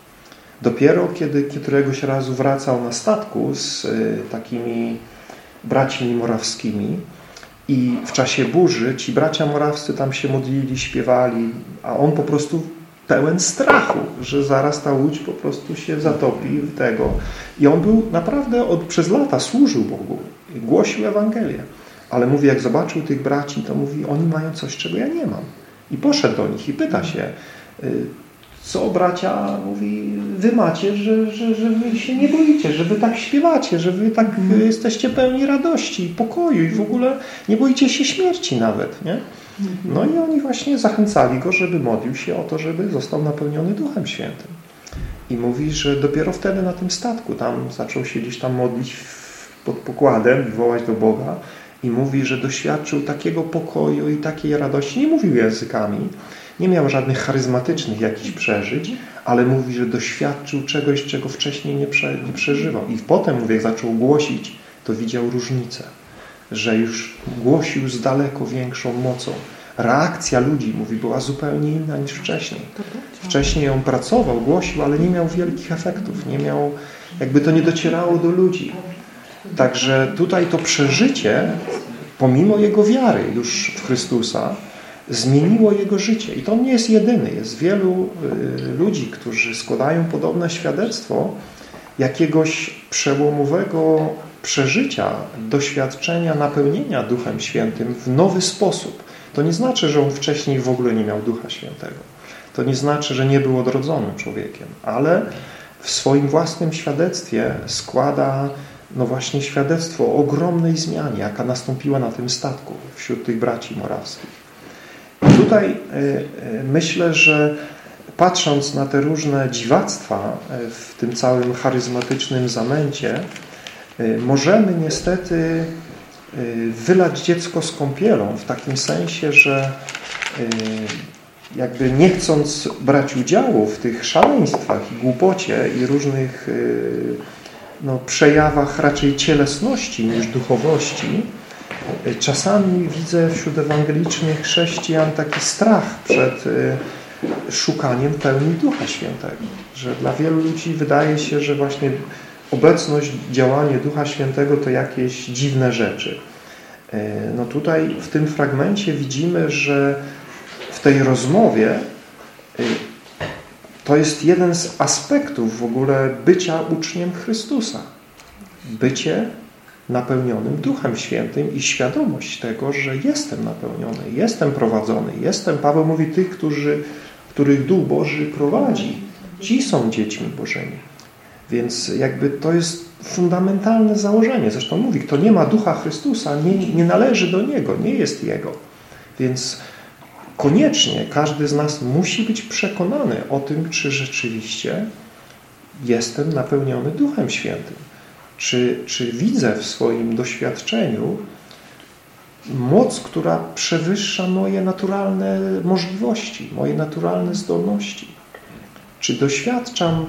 Dopiero kiedy któregoś razu wracał na statku z y, takimi braćmi morawskimi i w czasie burzy ci bracia morawscy tam się modlili, śpiewali, a on po prostu pełen strachu, że zaraz ta łódź po prostu się zatopi w tego. I on był naprawdę od, przez lata służył Bogu, głosił Ewangelię. Ale mówi, jak zobaczył tych braci, to mówi, oni mają coś, czego ja nie mam. I poszedł do nich i pyta się, y, co bracia, mówi, wy macie, że, że, że wy się nie boicie, że wy tak śpiewacie, że wy tak mm. jesteście pełni radości i pokoju i w ogóle nie boicie się śmierci nawet, nie? No i oni właśnie zachęcali go, żeby modlił się o to, żeby został napełniony Duchem Świętym. I mówi, że dopiero wtedy na tym statku, tam zaczął się gdzieś tam modlić pod pokładem, wołać do Boga i mówi, że doświadczył takiego pokoju i takiej radości. Nie mówił językami, nie miał żadnych charyzmatycznych jakichś przeżyć, ale mówi, że doświadczył czegoś, czego wcześniej nie, prze, nie przeżywał. I potem, mówię, jak zaczął głosić, to widział różnicę że już głosił z daleko większą mocą. Reakcja ludzi, mówi, była zupełnie inna niż wcześniej. Wcześniej on pracował, głosił, ale nie miał wielkich efektów, nie miał, jakby to nie docierało do ludzi. Także tutaj to przeżycie, pomimo jego wiary już w Chrystusa, zmieniło jego życie. I to nie jest jedyny. Jest wielu y, ludzi, którzy składają podobne świadectwo jakiegoś przełomowego przeżycia, doświadczenia napełnienia Duchem Świętym w nowy sposób. To nie znaczy, że on wcześniej w ogóle nie miał Ducha Świętego. To nie znaczy, że nie był odrodzonym człowiekiem, ale w swoim własnym świadectwie składa no właśnie świadectwo o ogromnej zmianie, jaka nastąpiła na tym statku wśród tych braci morawskich. Tutaj e, e, myślę, że patrząc na te różne dziwactwa e, w tym całym charyzmatycznym zamęcie, możemy niestety wylać dziecko z kąpielą w takim sensie, że jakby nie chcąc brać udziału w tych szaleństwach i głupocie i różnych no, przejawach raczej cielesności niż duchowości, czasami widzę wśród ewangelicznych chrześcijan taki strach przed szukaniem pełni Ducha Świętego. Że dla wielu ludzi wydaje się, że właśnie obecność, działanie Ducha Świętego to jakieś dziwne rzeczy. E, no tutaj w tym fragmencie widzimy, że w tej rozmowie e, to jest jeden z aspektów w ogóle bycia uczniem Chrystusa. Bycie napełnionym Duchem Świętym i świadomość tego, że jestem napełniony, jestem prowadzony, jestem, Paweł mówi, tych, którzy, których Duch Boży prowadzi, ci są dziećmi Bożymi. Więc jakby to jest fundamentalne założenie. Zresztą mówi, kto nie ma Ducha Chrystusa, nie, nie należy do Niego, nie jest Jego. Więc koniecznie każdy z nas musi być przekonany o tym, czy rzeczywiście jestem napełniony Duchem Świętym. Czy, czy widzę w swoim doświadczeniu moc, która przewyższa moje naturalne możliwości, moje naturalne zdolności. Czy doświadczam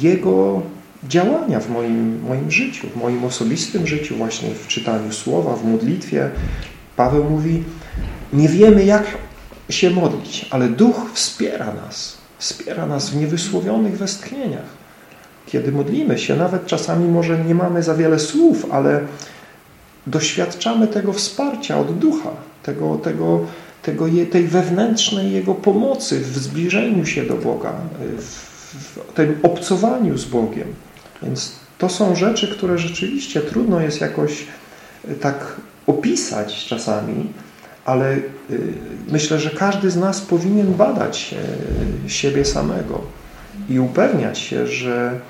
jego działania w moim, moim życiu, w moim osobistym życiu, właśnie w czytaniu słowa, w modlitwie. Paweł mówi, nie wiemy jak się modlić, ale Duch wspiera nas, wspiera nas w niewysłowionych westchnieniach. Kiedy modlimy się, nawet czasami może nie mamy za wiele słów, ale doświadczamy tego wsparcia od Ducha, tego, tego, tego, tej wewnętrznej Jego pomocy w zbliżeniu się do Boga, w tym obcowaniu z Bogiem. Więc to są rzeczy, które rzeczywiście trudno jest jakoś e, tak opisać czasami, ale e, myślę, że każdy z nas powinien badać e, siebie samego i upewniać się, że,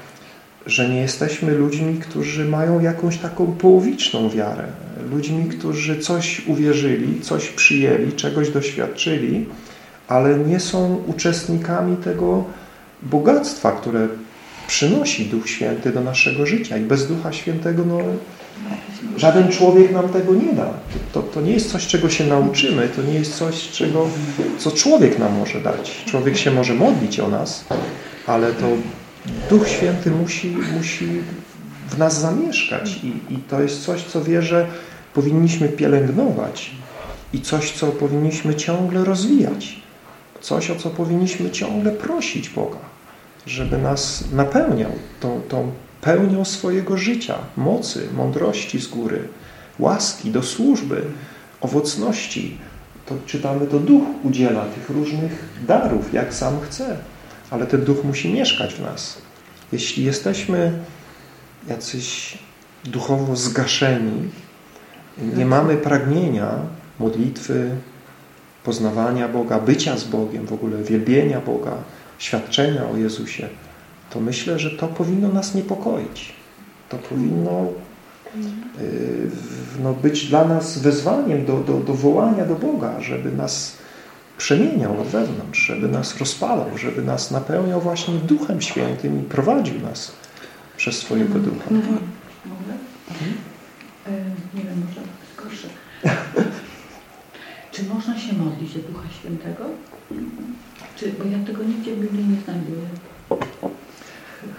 że nie jesteśmy ludźmi, którzy mają jakąś taką połowiczną wiarę. Ludźmi, którzy coś uwierzyli, coś przyjęli, czegoś doświadczyli, ale nie są uczestnikami tego bogactwa, które przynosi Duch Święty do naszego życia i bez Ducha Świętego no, żaden człowiek nam tego nie da. To, to, nie jest coś, czego się nauczymy, to nie jest coś, czego, co człowiek nam może dać. Człowiek się może modlić o nas, ale to Duch Święty musi, musi w nas zamieszkać i, i to jest coś, co wierzę powinniśmy pielęgnować i coś, co powinniśmy ciągle rozwijać. Coś, o co powinniśmy ciągle prosić Boga. żeby nas napełniał tą, tą pełnią swojego życia, mocy, mądrości z góry, łaski do służby, owocności. To czytamy, to Duch udziela tych różnych darów, jak sam chce, ale ten Duch musi mieszkać w nas. Jeśli jesteśmy jacyś duchowo zgaszeni, nie mamy pragnienia modlitwy, poznawania Boga, bycia z Bogiem, w ogóle wielbienia Boga, świadczenia o Jezusie, to myślę, że to powinno nas niepokoić. To powinno y, no, być dla nas wezwaniem do, do, do wołania do Boga, żeby nas przemieniał od wewnątrz, żeby nas rozpalał, żeby nas napełniał właśnie Duchem Świętym i prowadził nas przez swojego Ducha. Mogę? E, Nie wiem, może gorsze. Czy można się modlić do Ducha Świętego? Czy, bo ja tego nigdzie w Biblii nie znajduję.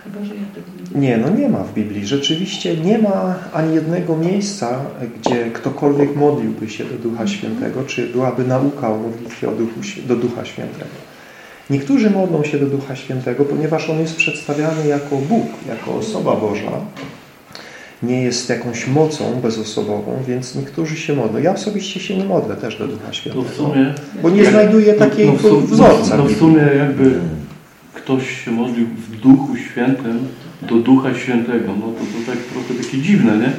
Chyba, że ja tego nie. Nie, no nie ma w Biblii. Rzeczywiście nie ma ani jednego miejsca, gdzie ktokolwiek modliłby się do Ducha Świętego, czy byłaby nauka o modlitwie o Duchu, do Ducha Świętego. Niektórzy modlą się do Ducha Świętego, ponieważ On jest przedstawiany jako Bóg, jako osoba Boża. Nie jest jakąś mocą bezosobową, więc niektórzy się modlą. Ja osobiście się nie modlę też do Ducha To Świętego. w sumie... Bo nie znajduję takiego w sum- wzorca. No w sumie jakby ktoś się modlił w Duchu Świętym do Ducha Świętego, no to to tak trochę takie dziwne, nie?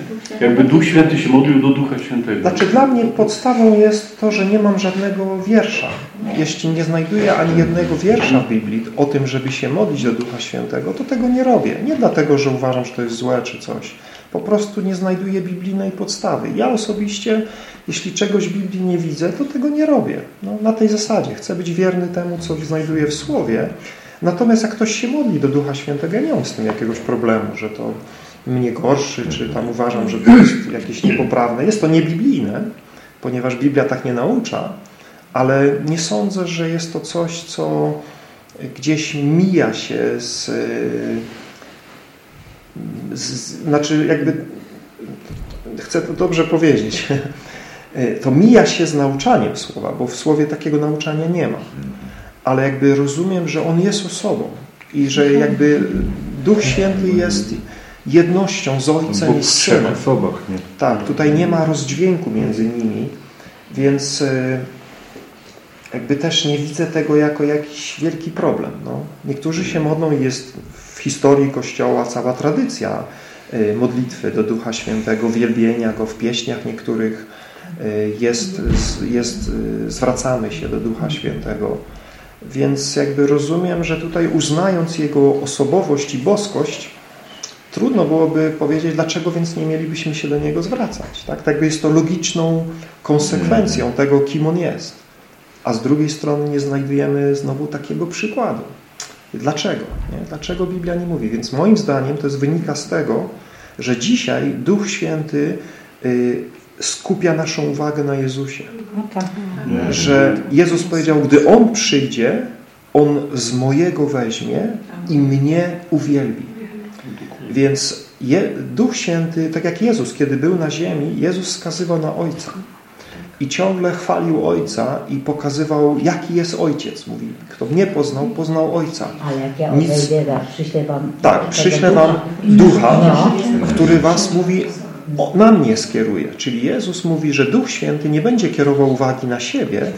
Jakby Duch Święty się modlił do Ducha Świętego. Znaczy dla mnie podstawą jest to, że nie mam żadnego wiersza. Jeśli nie znajduję ani jednego wiersza w Biblii o tym, żeby się modlić do Ducha Świętego, to tego nie robię. Nie dlatego, że uważam, że to jest złe czy coś. Po prostu nie znajduję biblijnej podstawy. Ja osobiście, jeśli czegoś w Biblii nie widzę, to tego nie robię. No, na tej zasadzie. Chcę być wierny temu, co znajduję w Słowie. Natomiast jak ktoś się modli do Ducha Świętego, ja nie mam z tym jakiegoś problemu, że to mnie gorszy, czy tam uważam, że to jest jakieś niepoprawne. Jest to niebiblijne, ponieważ Biblia tak nie naucza, ale nie sądzę, że jest to coś, co gdzieś mija się z... z znaczy jakby... Chcę to dobrze powiedzieć. To mija się z nauczaniem Słowa, bo w Słowie takiego nauczania nie ma. Ale jakby rozumiem, że On jest osobą i że jakby Duch Święty jest jednością z Ojcem Bóg i w z Synem. osobach, nie? Tak, tutaj nie ma rozdźwięku między nimi, więc e, jakby też nie widzę tego jako jakiś wielki problem. No. Niektórzy się modlą i jest w historii Kościoła cała tradycja e, modlitwy do Ducha Świętego, wielbienia Go w pieśniach niektórych e, jest, jest, zwracamy się do Ducha Świętego. Więc jakby rozumiem, że tutaj uznając Jego osobowość i boskość, trudno byłoby powiedzieć, dlaczego więc nie mielibyśmy się do Niego zwracać. Tak, tak jest to logiczną konsekwencją tego, kim On jest. A z drugiej strony nie znajdujemy znowu takiego przykładu. Dlaczego? Nie? Dlaczego Biblia nie mówi? Więc moim zdaniem to jest wynika z tego, że dzisiaj Duch Święty y, skupia naszą uwagę na Jezusie. No tak. Że Jezus powiedział, gdy On przyjdzie, On z mojego weźmie i mnie uwielbi. Więc je, Duch Święty, tak jak Jezus, kiedy był na ziemi, Jezus wskazywał na Ojca. I ciągle chwalił Ojca i pokazywał, jaki jest Ojciec. Mówi, kto mnie poznał, poznał Ojca. Ale jak ja Nic- odejdę, przyślę wam... Tak, przyślę wam Ducha, No. który was mówi, na mnie skieruje. Czyli Jezus mówi, że Duch Święty nie będzie kierował uwagi na siebie,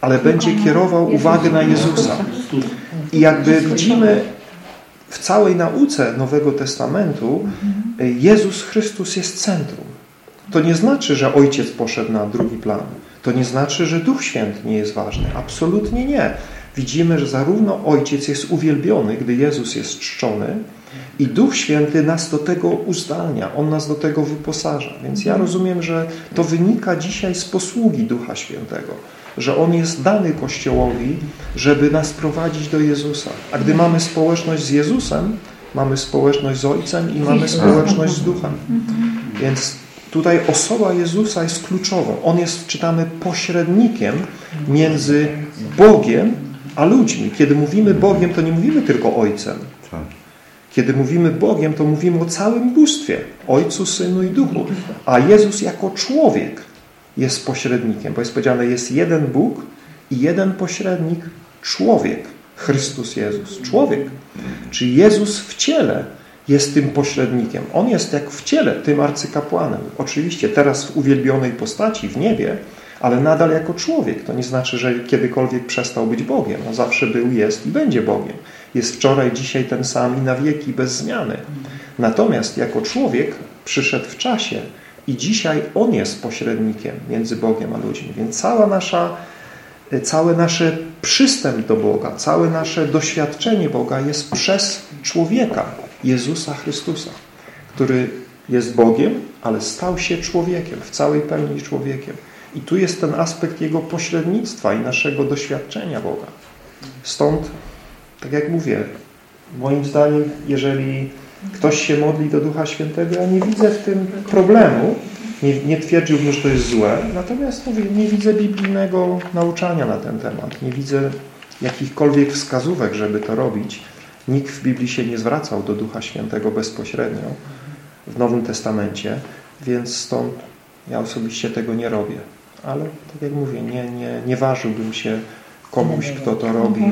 ale będzie kierował uwagę na Jezusa. I jakby widzimy w całej nauce Nowego Testamentu y, Jezus Chrystus jest centrum. To nie znaczy, że Ojciec poszedł na drugi plan. To nie znaczy, że Duch Święty nie jest ważny. Absolutnie nie. Widzimy, że zarówno Ojciec jest uwielbiony, gdy Jezus jest czczony i Duch Święty nas do tego uzdalnia. On nas do tego wyposaża. Więc ja rozumiem, że to wynika dzisiaj z posługi Ducha Świętego. Że On jest dany Kościołowi, żeby nas prowadzić do Jezusa. A gdy mamy społeczność z Jezusem, mamy społeczność z Ojcem i mamy społeczność z Duchem. Więc tutaj osoba Jezusa jest kluczową. On jest, czytamy, pośrednikiem między Bogiem a ludźmi. Kiedy mówimy Bogiem, to nie mówimy tylko Ojcem. Kiedy mówimy Bogiem, to mówimy o całym bóstwie. Ojcu, Synu i Duchu. A Jezus jako człowiek jest pośrednikiem. Bo jest powiedziane, jest jeden Bóg i jeden pośrednik, człowiek. Chrystus Jezus, człowiek. Czy Jezus w ciele jest tym pośrednikiem. On jest jak w ciele tym arcykapłanem. Oczywiście teraz w uwielbionej postaci w niebie, ale nadal jako człowiek. To nie znaczy, że kiedykolwiek przestał być Bogiem. No zawsze był, jest i będzie Bogiem. Jest wczoraj, dzisiaj ten sam i na wieki bez zmiany. Natomiast jako człowiek przyszedł w czasie i dzisiaj On jest pośrednikiem między Bogiem a ludźmi. Więc cała nasza, cały nasz przystęp do Boga, całe nasze doświadczenie Boga jest przez człowieka, Jezusa Chrystusa, który jest Bogiem, ale stał się człowiekiem, w całej pełni człowiekiem. I tu jest ten aspekt Jego pośrednictwa i naszego doświadczenia Boga. Stąd, tak jak mówię, moim zdaniem, jeżeli ktoś się modli do Ducha Świętego, ja nie widzę w tym problemu, nie, nie twierdziłbym, że to jest złe, natomiast mówię, nie widzę biblijnego nauczania na ten temat, nie widzę jakichkolwiek wskazówek, żeby to robić. Nikt w Biblii się nie zwracał do Ducha Świętego bezpośrednio w Nowym Testamencie, więc stąd ja osobiście tego nie robię. Ale tak jak mówię, nie, nie, nie ważyłbym się komuś, kto to robi,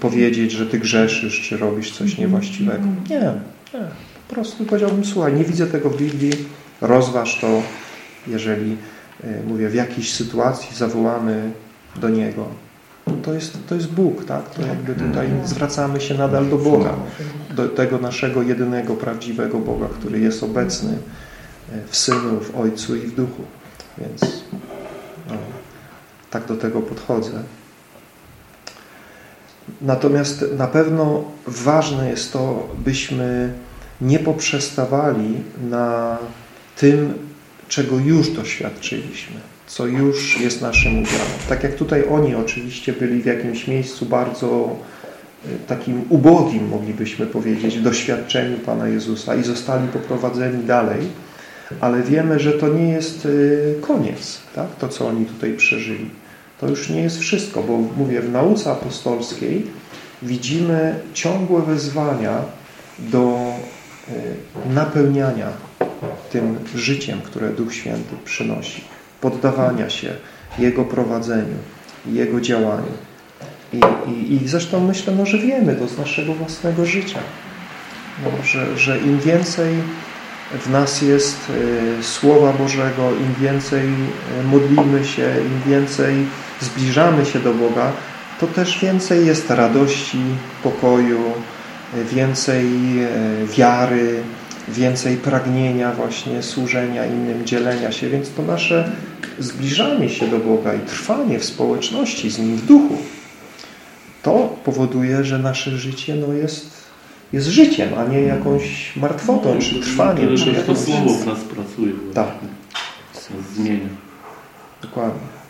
powiedzieć, że ty grzeszysz, czy robisz coś niewłaściwego. Nie, nie. Po prostu powiedziałbym, słuchaj, nie widzę tego w Biblii, rozważ to, jeżeli, mówię, w jakiejś sytuacji zawołamy do Niego. To jest, to jest Bóg, tak? To jakby tutaj zwracamy się nadal do Boga, do tego naszego jedynego, prawdziwego Boga, który jest obecny w Synu, w Ojcu i w Duchu. Więc no, tak do tego podchodzę. Natomiast na pewno ważne jest to, byśmy nie poprzestawali na tym, czego już doświadczyliśmy, co już jest naszym udziałem. Tak jak tutaj oni oczywiście byli w jakimś miejscu bardzo y, takim ubogim, moglibyśmy powiedzieć, w doświadczeniu Pana Jezusa i zostali poprowadzeni dalej, ale wiemy, że to nie jest y, koniec, tak? to co oni tutaj przeżyli. To już nie jest wszystko, bo mówię, w nauce apostolskiej widzimy ciągłe wezwania do y, napełniania tym życiem, które Duch Święty przynosi, poddawania się Jego prowadzeniu, Jego działaniu. I, i, i zresztą myślę, może wiemy to z naszego własnego życia, no, że, że im więcej w nas jest y, Słowa Bożego, im więcej y, modlimy się, im więcej zbliżamy się do Boga, to też więcej jest radości, pokoju, więcej y, wiary, więcej pragnienia właśnie służenia innym, dzielenia się. Więc to nasze zbliżanie się do Boga i trwanie w społeczności z Nim w duchu, to powoduje, że nasze życie no, jest jest życiem, a nie jakąś martwotą, czy trwaniem. Czy to słowo w nas pracuje. Tak. Nas zmienia. Dokładnie.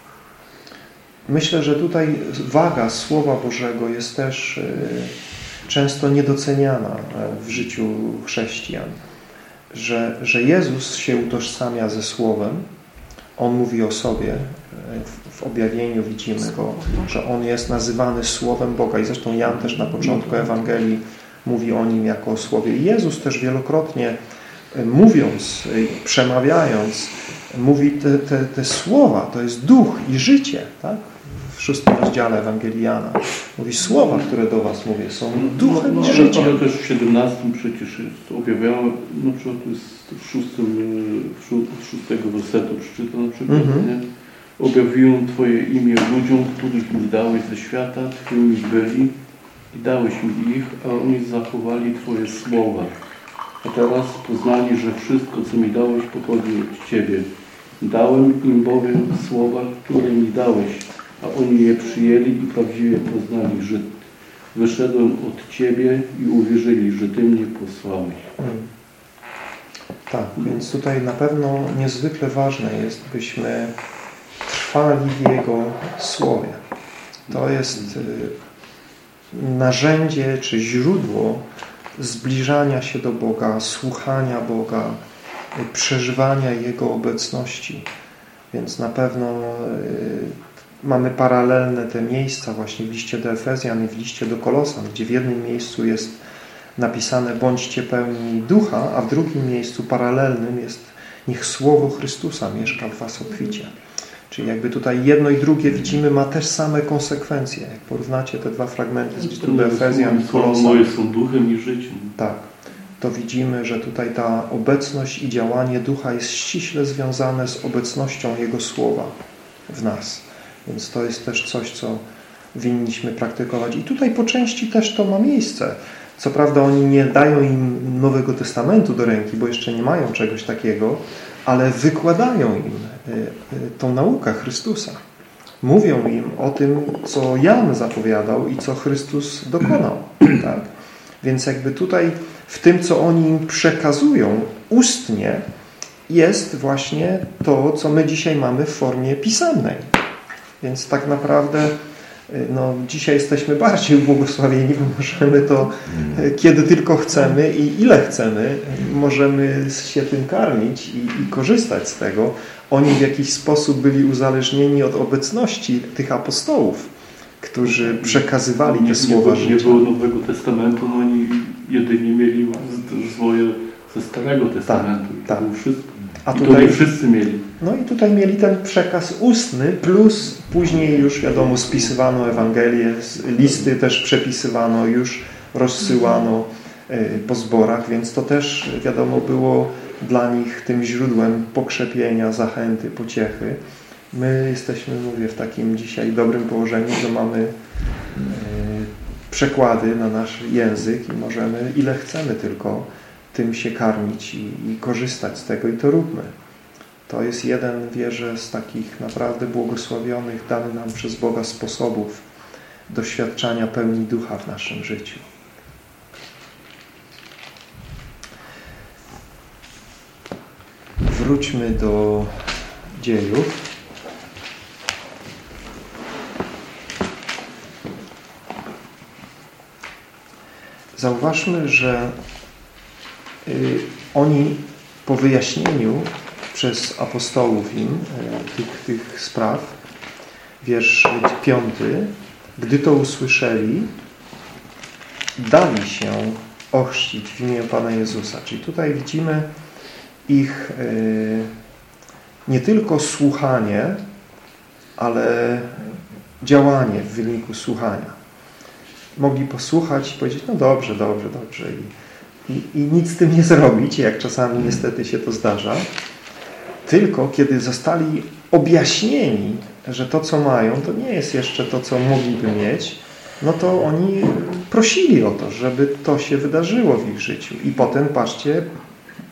Myślę, że tutaj waga Słowa Bożego jest też y, często niedoceniana e, w życiu chrześcijan. Że, że Jezus się utożsamia ze Słowem. On mówi o sobie. E, w objawieniu widzimy go, że On jest nazywany Słowem Boga. I zresztą Jan też na początku Ewangelii mówi o nim jako o Słowie. I Jezus też wielokrotnie e, mówiąc, e, przemawiając, mówi te, te, te słowa, to jest duch i życie, tak? W szóstym rozdziale Ewangelii Jana. Mówi, słowa, które do was mówię, są duchem no, i życiem. Ale też w 17 przecież jest objawiałem, na przykład to jest w szóstym, w szó, szóstego wersetu przeczytam na przykład, Mhm. nie? Objawiłem Twoje imię ludziom, których mi dałeś ze świata, którymi byli i dałeś mi ich, a oni zachowali Twoje słowa. A teraz poznali, że wszystko, co mi dałeś, pochodzi od Ciebie. Dałem im bowiem słowa, które mi dałeś, a oni je przyjęli i prawdziwie poznali, że wyszedłem od Ciebie i uwierzyli, że Ty mnie posłałeś. Mm. Tak, więc tutaj na pewno niezwykle ważne jest, byśmy trwali w Jego Słowie. To jest y, narzędzie czy źródło zbliżania się do Boga, słuchania Boga, y, przeżywania Jego obecności. Więc na pewno y, mamy paralelne te miejsca właśnie w liście do Efezjan i w liście do Kolosan, gdzie w jednym miejscu jest napisane bądźcie pełni ducha, a w drugim miejscu paralelnym jest niech Słowo Chrystusa mieszka w was obficie. Czyli jakby tutaj jedno i drugie widzimy ma też same konsekwencje. Jak porównacie te dwa fragmenty z listu do Efezjan i moje są duchem i życiem. tak, to widzimy, że tutaj ta obecność i działanie Ducha jest ściśle związane z obecnością Jego Słowa w nas. Więc to jest też coś, co winniśmy praktykować. I tutaj po części też to ma miejsce. Co prawda oni nie dają im Nowego Testamentu do ręki, bo jeszcze nie mają czegoś takiego, ale wykładają im y, y, tą naukę Chrystusa. Mówią im o tym, co Jan zapowiadał i co Chrystus dokonał. Tak? Więc jakby tutaj w tym, co oni im przekazują ustnie, jest właśnie to, co my dzisiaj mamy w formie pisemnej. Więc tak naprawdę no, dzisiaj jesteśmy bardziej ubłogosławieni, bo możemy to y, kiedy tylko chcemy i ile chcemy, możemy się tym karmić i, i korzystać z tego. Oni w jakiś sposób byli uzależnieni od obecności tych apostołów, którzy przekazywali te Nie, słowa nie, nie życia. było Nowego Testamentu, no oni jedynie mieli z- swoje ze Starego Testamentu. I to tak. było wszystko. A I to tutaj- nie wszyscy mieli. No i tutaj mieli ten przekaz ustny, plus później już wiadomo spisywano Ewangelię, listy też przepisywano, już rozsyłano y, po zborach, więc to też wiadomo było dla nich tym źródłem pokrzepienia, zachęty, pociechy. My jesteśmy, mówię, w takim dzisiaj dobrym położeniu, że mamy y, przekłady na nasz język i możemy ile chcemy tylko tym się karmić i, i korzystać z tego i to róbmy. To jest jeden, wierzę, z takich naprawdę błogosławionych, dany nam przez Boga sposobów doświadczania pełni ducha w naszym życiu. Wróćmy do dziejów. Zauważmy, że oni po wyjaśnieniu przez apostołów im y, tych, tych spraw, wiersz piąty, gdy to usłyszeli, dali się ochrzcić w imię Pana Jezusa. Czyli tutaj widzimy ich y, nie tylko słuchanie, ale działanie w wyniku słuchania. Mogli posłuchać i powiedzieć, no dobrze, dobrze, dobrze i, i, i nic z tym nie zrobić, jak czasami niestety się to zdarza. Tylko kiedy zostali objaśnieni, że to, co mają, to nie jest jeszcze to, co mogliby mieć, no to oni prosili o to, żeby to się wydarzyło w ich życiu. I potem, patrzcie,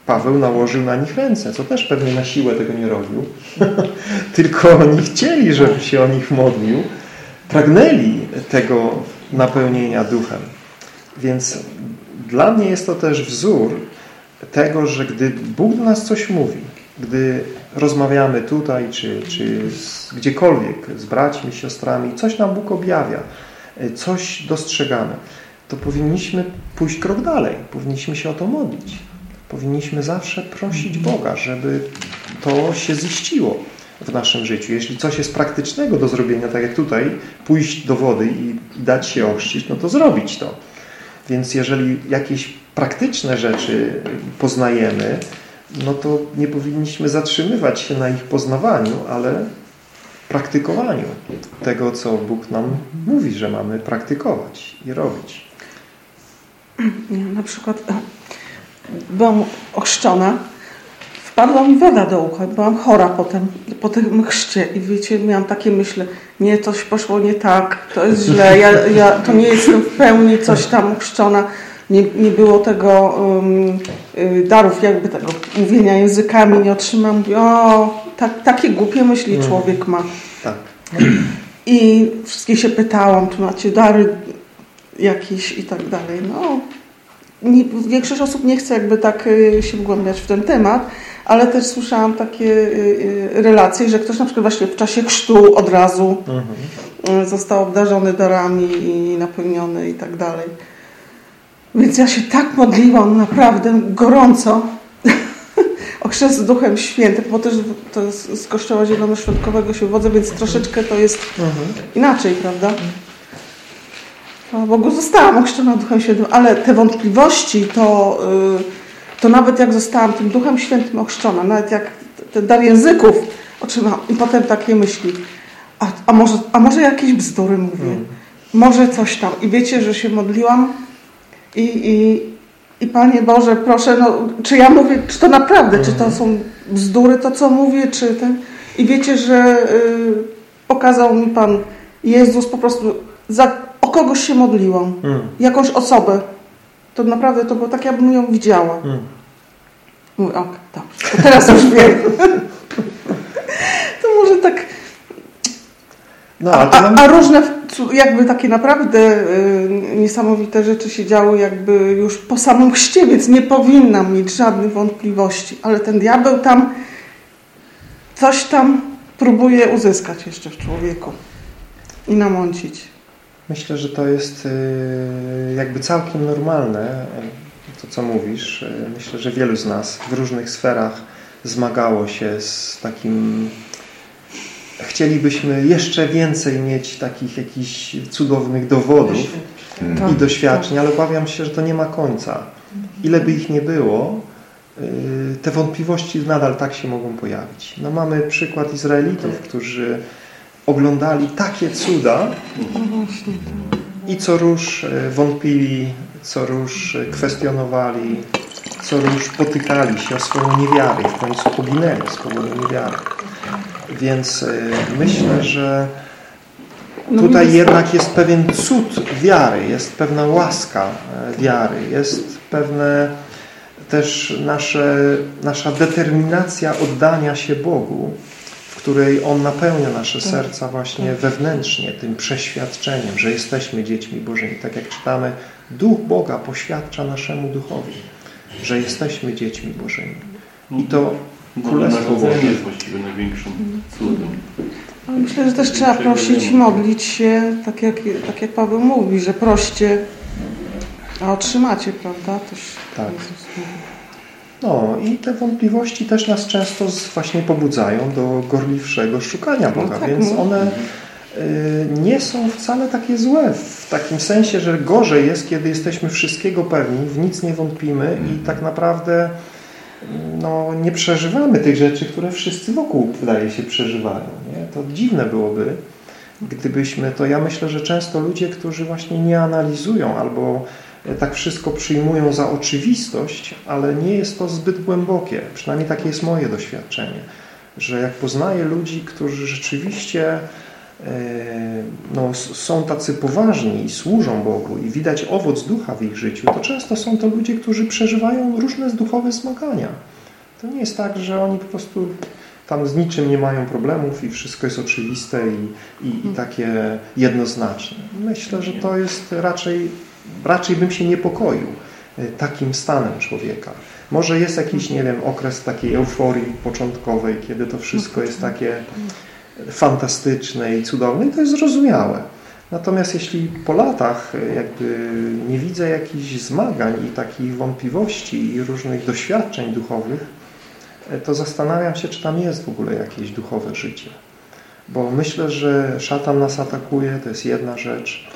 Paweł nałożył na nich ręce, co też pewnie na siłę tego nie robił. Tylko oni chcieli, żeby się o nich modlił. Pragnęli tego napełnienia duchem. Więc dla mnie jest to też wzór tego, że gdy Bóg do nas coś mówi, gdy rozmawiamy tutaj, czy, czy z, gdziekolwiek z braćmi, siostrami, coś nam Bóg objawia, coś dostrzegamy, to powinniśmy pójść krok dalej. Powinniśmy się o to modlić. Powinniśmy zawsze prosić Boga, żeby to się ziściło w naszym życiu. Jeśli coś jest praktycznego do zrobienia, tak jak tutaj, pójść do wody i dać się ochrzcić, no to zrobić to. Więc jeżeli jakieś praktyczne rzeczy poznajemy, no to nie powinniśmy zatrzymywać się na ich poznawaniu, ale praktykowaniu tego, co Bóg nam mówi, że mamy praktykować i robić. Nie, na przykład byłam ochrzczona, wpadła mi woda do ucha, byłam chora potem, po tym chrzcie i wiecie, miałam takie myśli, nie, coś poszło nie tak, to jest źle, ja, ja to nie jestem w pełni coś tam ochrzczona, nie, nie było tego um, y, darów jakby tego mówienia językami, nie otrzymałam, mówię, o, tak, takie głupie myśli człowiek ma. Tak. I wszystkich się pytałam, czy macie dary jakieś i tak dalej. No, nie, większość osób nie chce jakby tak y, się wgłębiać w ten temat, ale też słyszałam takie y, y, relacje, że ktoś na przykład właśnie w czasie chrztu od razu Mhm. został obdarzony darami i napełniony i tak dalej. Więc ja się tak modliłam naprawdę gorąco o chrzest z Duchem Świętym, bo też to z Kościoła Zielonoświątkowego się wodzę, więc troszeczkę to jest Mhm. inaczej, prawda? Chwała Bogu, zostałam ochrzczona Duchem Świętym, ale te wątpliwości, to, y, to nawet jak zostałam tym Duchem Świętym ochrzczona, nawet jak ten dar języków otrzymałam. I potem takie myśli, a, a, może, a może jakieś bzdury mówię, Mm. może coś tam. I wiecie, że się modliłam i, i, i Panie Boże, proszę, no, czy ja mówię, czy to naprawdę, czy to są bzdury, to co mówię, czy ten... I wiecie, że y, pokazał mi Pan Jezus po prostu, za, o kogoś się modliłam, Mm. jakąś osobę. To naprawdę to było tak, jakbym ją widziała. Mm. Mówię, ok, dobrze, to teraz już wiem. to może tak... No, A, a, a różne jakby takie naprawdę y, niesamowite rzeczy się działy jakby już po samym chrzcie, więc nie powinnam mieć żadnych wątpliwości. Ale ten diabeł tam coś tam próbuje uzyskać jeszcze w człowieku i namącić. Myślę, że to jest y, jakby całkiem normalne, to co mówisz. Y, Myślę, że wielu z nas w różnych sferach zmagało się z takim... Chcielibyśmy jeszcze więcej mieć takich jakichś cudownych dowodów i doświadczeń, ale obawiam się, że to nie ma końca. Ile by ich nie było, y, te wątpliwości nadal tak się mogą pojawić. No mamy przykład Izraelitów, którzy oglądali takie cuda, i co róż e, wątpili, co róż e, kwestionowali, co róż potykali się o swoją niewiarę i w końcu poginęli z powodu niewiary. Więc e, myślę, że tutaj jednak jest pewien cud wiary, jest pewna łaska wiary, jest pewne też nasze, nasza determinacja oddania się Bogu, której On napełnia nasze serca właśnie wewnętrznie tym przeświadczeniem, że jesteśmy dziećmi Bożymi. Tak jak czytamy, Duch Boga poświadcza naszemu duchowi, że jesteśmy dziećmi Bożymi. I to Nowe Królestwo Boże. jest właściwie największym cudem. Myślę, że też trzeba prosić i modlić się, tak jak, tak jak Paweł mówi, że proście, a otrzymacie, prawda? Też Tak. Jezus mówi. No i te wątpliwości też nas często z- właśnie pobudzają do gorliwszego szukania Boga, No tak, więc no. one y, nie są wcale takie złe, w takim sensie, że gorzej jest, kiedy jesteśmy wszystkiego pewni, w nic nie wątpimy i tak naprawdę no, nie przeżywamy tych rzeczy, które wszyscy wokół, wydaje się, przeżywają. Nie? To dziwne byłoby, gdybyśmy, to ja myślę, że często ludzie, którzy właśnie nie analizują albo tak wszystko przyjmują za oczywistość, ale nie jest to zbyt głębokie. Przynajmniej takie jest moje doświadczenie, że jak poznaję ludzi, którzy rzeczywiście e, no, są tacy poważni i służą Bogu i widać owoc ducha w ich życiu, to często są to ludzie, którzy przeżywają różne duchowe zmagania. To nie jest tak, że oni po prostu tam z niczym nie mają problemów i wszystko jest oczywiste i, i, i takie jednoznaczne. Myślę, że to jest raczej, raczej bym się niepokoił e, takim stanem człowieka. Może jest jakiś, nie wiem, okres takiej euforii początkowej, kiedy to wszystko jest takie fantastyczne i cudowne i to jest zrozumiałe. Natomiast jeśli po latach e, jakby nie widzę jakichś zmagań i takich wątpliwości i różnych doświadczeń duchowych, e, to zastanawiam się, czy tam jest w ogóle jakieś duchowe życie. Bo myślę, że szatan nas atakuje, to jest jedna rzecz.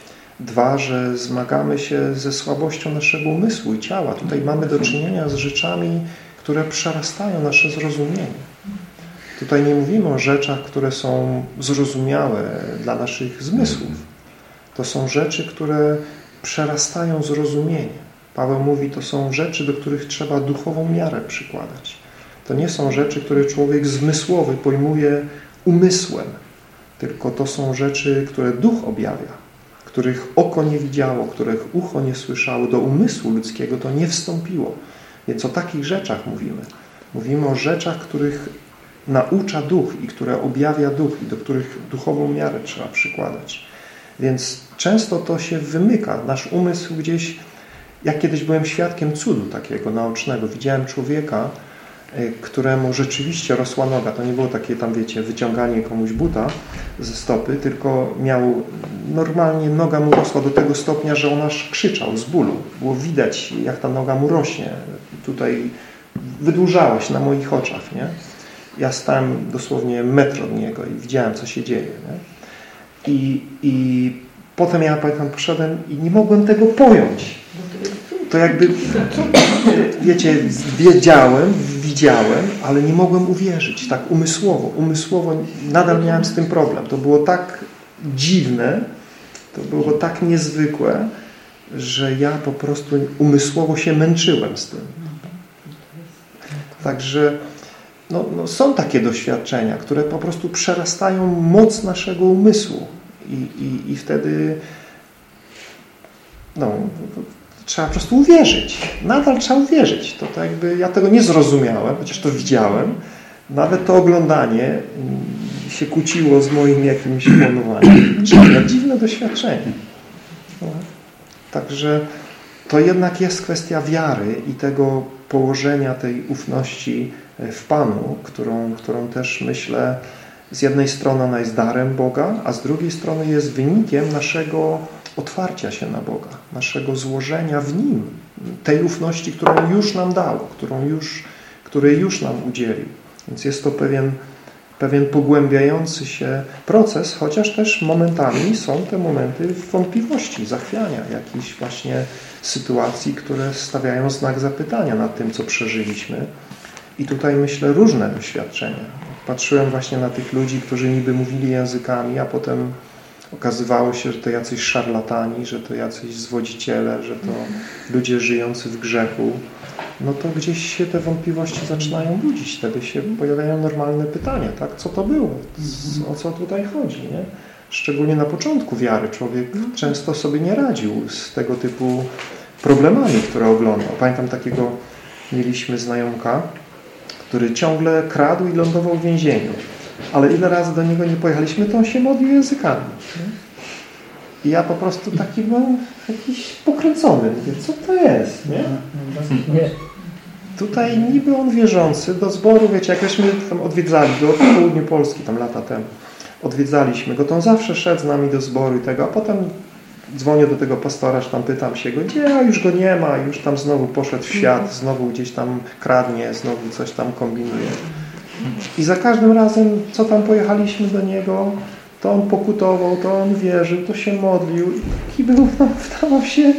Dwa, że zmagamy się ze słabością naszego umysłu i ciała. Tutaj mamy do czynienia z rzeczami, które przerastają nasze zrozumienie. Tutaj nie mówimy o rzeczach, które są zrozumiałe dla naszych zmysłów. To są rzeczy, które przerastają zrozumienie. Paweł mówi, to są rzeczy, do których trzeba duchową miarę przykładać. To nie są rzeczy, które człowiek zmysłowy pojmuje umysłem, tylko to są rzeczy, które duch objawia, których oko nie widziało, których ucho nie słyszało, do umysłu ludzkiego to nie wstąpiło. Więc o takich rzeczach mówimy. Mówimy o rzeczach, których naucza duch i które objawia duch i do których duchową miarę trzeba przykładać. Więc często to się wymyka. Nasz umysł gdzieś... Ja kiedyś byłem świadkiem cudu takiego naocznego. Widziałem człowieka, któremu rzeczywiście rosła noga. To nie było takie tam, wiecie, wyciąganie komuś buta ze stopy, tylko miał normalnie noga mu rosła do tego stopnia, że on aż krzyczał z bólu. Było widać, jak ta noga mu rośnie. Tutaj wydłużała się na moich oczach, nie? Ja stałem dosłownie metr od niego i widziałem, co się dzieje. Nie? I, I potem ja pamiętam, poszedłem i nie mogłem tego pojąć. To jakby, wiecie, wiedziałem, widziałem, ale nie mogłem uwierzyć tak umysłowo. Umysłowo nadal miałem z tym problem. To było tak dziwne, to było tak niezwykłe, że ja po prostu umysłowo się męczyłem z tym. Także no, no są takie doświadczenia, które po prostu przerastają moc naszego umysłu i, i, i wtedy no, trzeba po prostu uwierzyć. Nadal trzeba uwierzyć. To, to jakby ja tego nie zrozumiałem, chociaż to widziałem. Nawet to oglądanie mm, się kłóciło z moim jakimś planowaniem. Dziwne, dziwne doświadczenie. No. Także to jednak jest kwestia wiary i tego położenia tej ufności e, w Panu, którą, którą też myślę z jednej strony ona jest darem Boga, a z drugiej strony jest wynikiem naszego otwarcia się na Boga, naszego złożenia w Nim, tej ufności, którą już nam dał, którą już, której już nam udzielił. Więc jest to pewien, pewien pogłębiający się proces, chociaż też momentami są te momenty wątpliwości, zachwiania, jakichś właśnie sytuacji, które stawiają znak zapytania nad tym, co przeżyliśmy. I tutaj myślę różne doświadczenia. Patrzyłem właśnie na tych ludzi, którzy niby mówili językami, a potem okazywało się, że to jacyś szarlatani, że to jacyś zwodziciele, że to ludzie żyjący w grzechu, no to gdzieś się te wątpliwości zaczynają budzić. Wtedy się pojawiają normalne pytania, tak? Co to było? O co tutaj chodzi, nie? Szczególnie na początku wiary człowiek często sobie nie radził z tego typu problemami, które oglądał. Pamiętam takiego, mieliśmy znajomka, który ciągle kradł i lądował w więzieniu ale ile razy do niego nie pojechaliśmy, to on się modlił językami. I ja po prostu taki byłem jakiś pokręcony. Mówię, co to jest, nie? nie? Tutaj niby on wierzący, do zboru, wiecie, jak myśmy tam odwiedzali w południu Polski, tam lata temu, odwiedzaliśmy go, to on zawsze szedł z nami do zboru i tego, a potem dzwonię do tego pastora, tam pytam się go, gdzie, a już go nie ma, już tam znowu poszedł w świat, znowu gdzieś tam kradnie, znowu coś tam kombinuje. I za każdym razem, co tam pojechaliśmy do niego, to on pokutował, to on wierzył, to się modlił i był, no, wdawał się,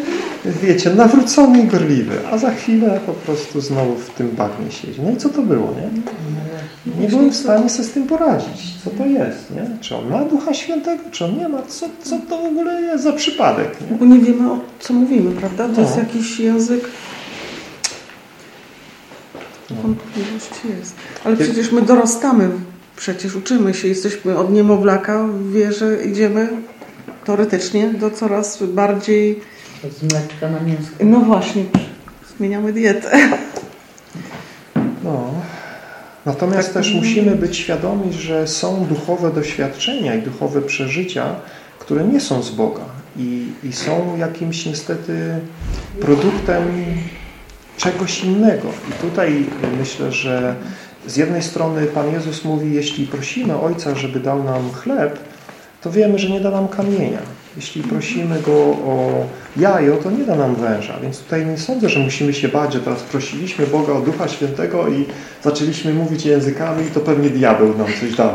wiecie, nawrócony i gorliwy, a za chwilę po prostu znowu w tym bagnie siedzi. No i co to było, nie? Nie byłem w stanie sobie z tym poradzić. Co to jest, nie? Czy on ma Ducha Świętego, czy on nie ma? Co, co to w ogóle jest za przypadek? Nie? Bo nie wiemy, o co mówimy, prawda? To no. jest jakiś język Wątpliwość jest. Ale przecież my dorastamy, przecież uczymy się, jesteśmy od niemowlaka w wierze, idziemy teoretycznie do coraz bardziej... Z mleczka na mięsko. No właśnie, zmieniamy dietę. No. Natomiast tak, też musimy być świadomi, że są duchowe doświadczenia i duchowe przeżycia, które nie są z Boga i, i są jakimś niestety produktem czegoś innego. I tutaj myślę, że z jednej strony Pan Jezus mówi, jeśli prosimy Ojca, żeby dał nam chleb, to wiemy, że nie da nam kamienia. Jeśli prosimy Go o jajo, to nie da nam węża. Więc tutaj nie sądzę, że musimy się bać, że teraz prosiliśmy Boga o Ducha Świętego i zaczęliśmy mówić językami i to pewnie diabeł nam coś dał.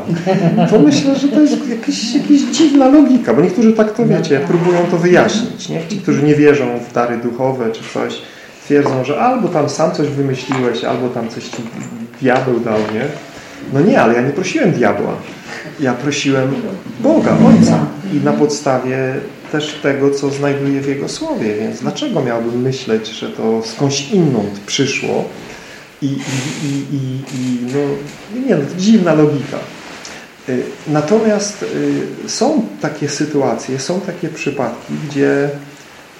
To myślę, że to jest jakaś, jakaś dziwna logika, bo niektórzy tak to, wiecie, próbują to wyjaśnić. Nie? Ci, którzy nie wierzą w dary duchowe czy coś, twierdzą, że albo tam sam coś wymyśliłeś, albo tam coś ci diabeł dał, nie? No nie, ale ja nie prosiłem diabła. Ja prosiłem Boga, Ojca i na podstawie też tego, co znajduję w Jego Słowie, więc dlaczego miałbym myśleć, że to skądś inną przyszło i, i, i, i, i no, nie no, dziwna logika. Y, natomiast y, są takie sytuacje, są takie przypadki, gdzie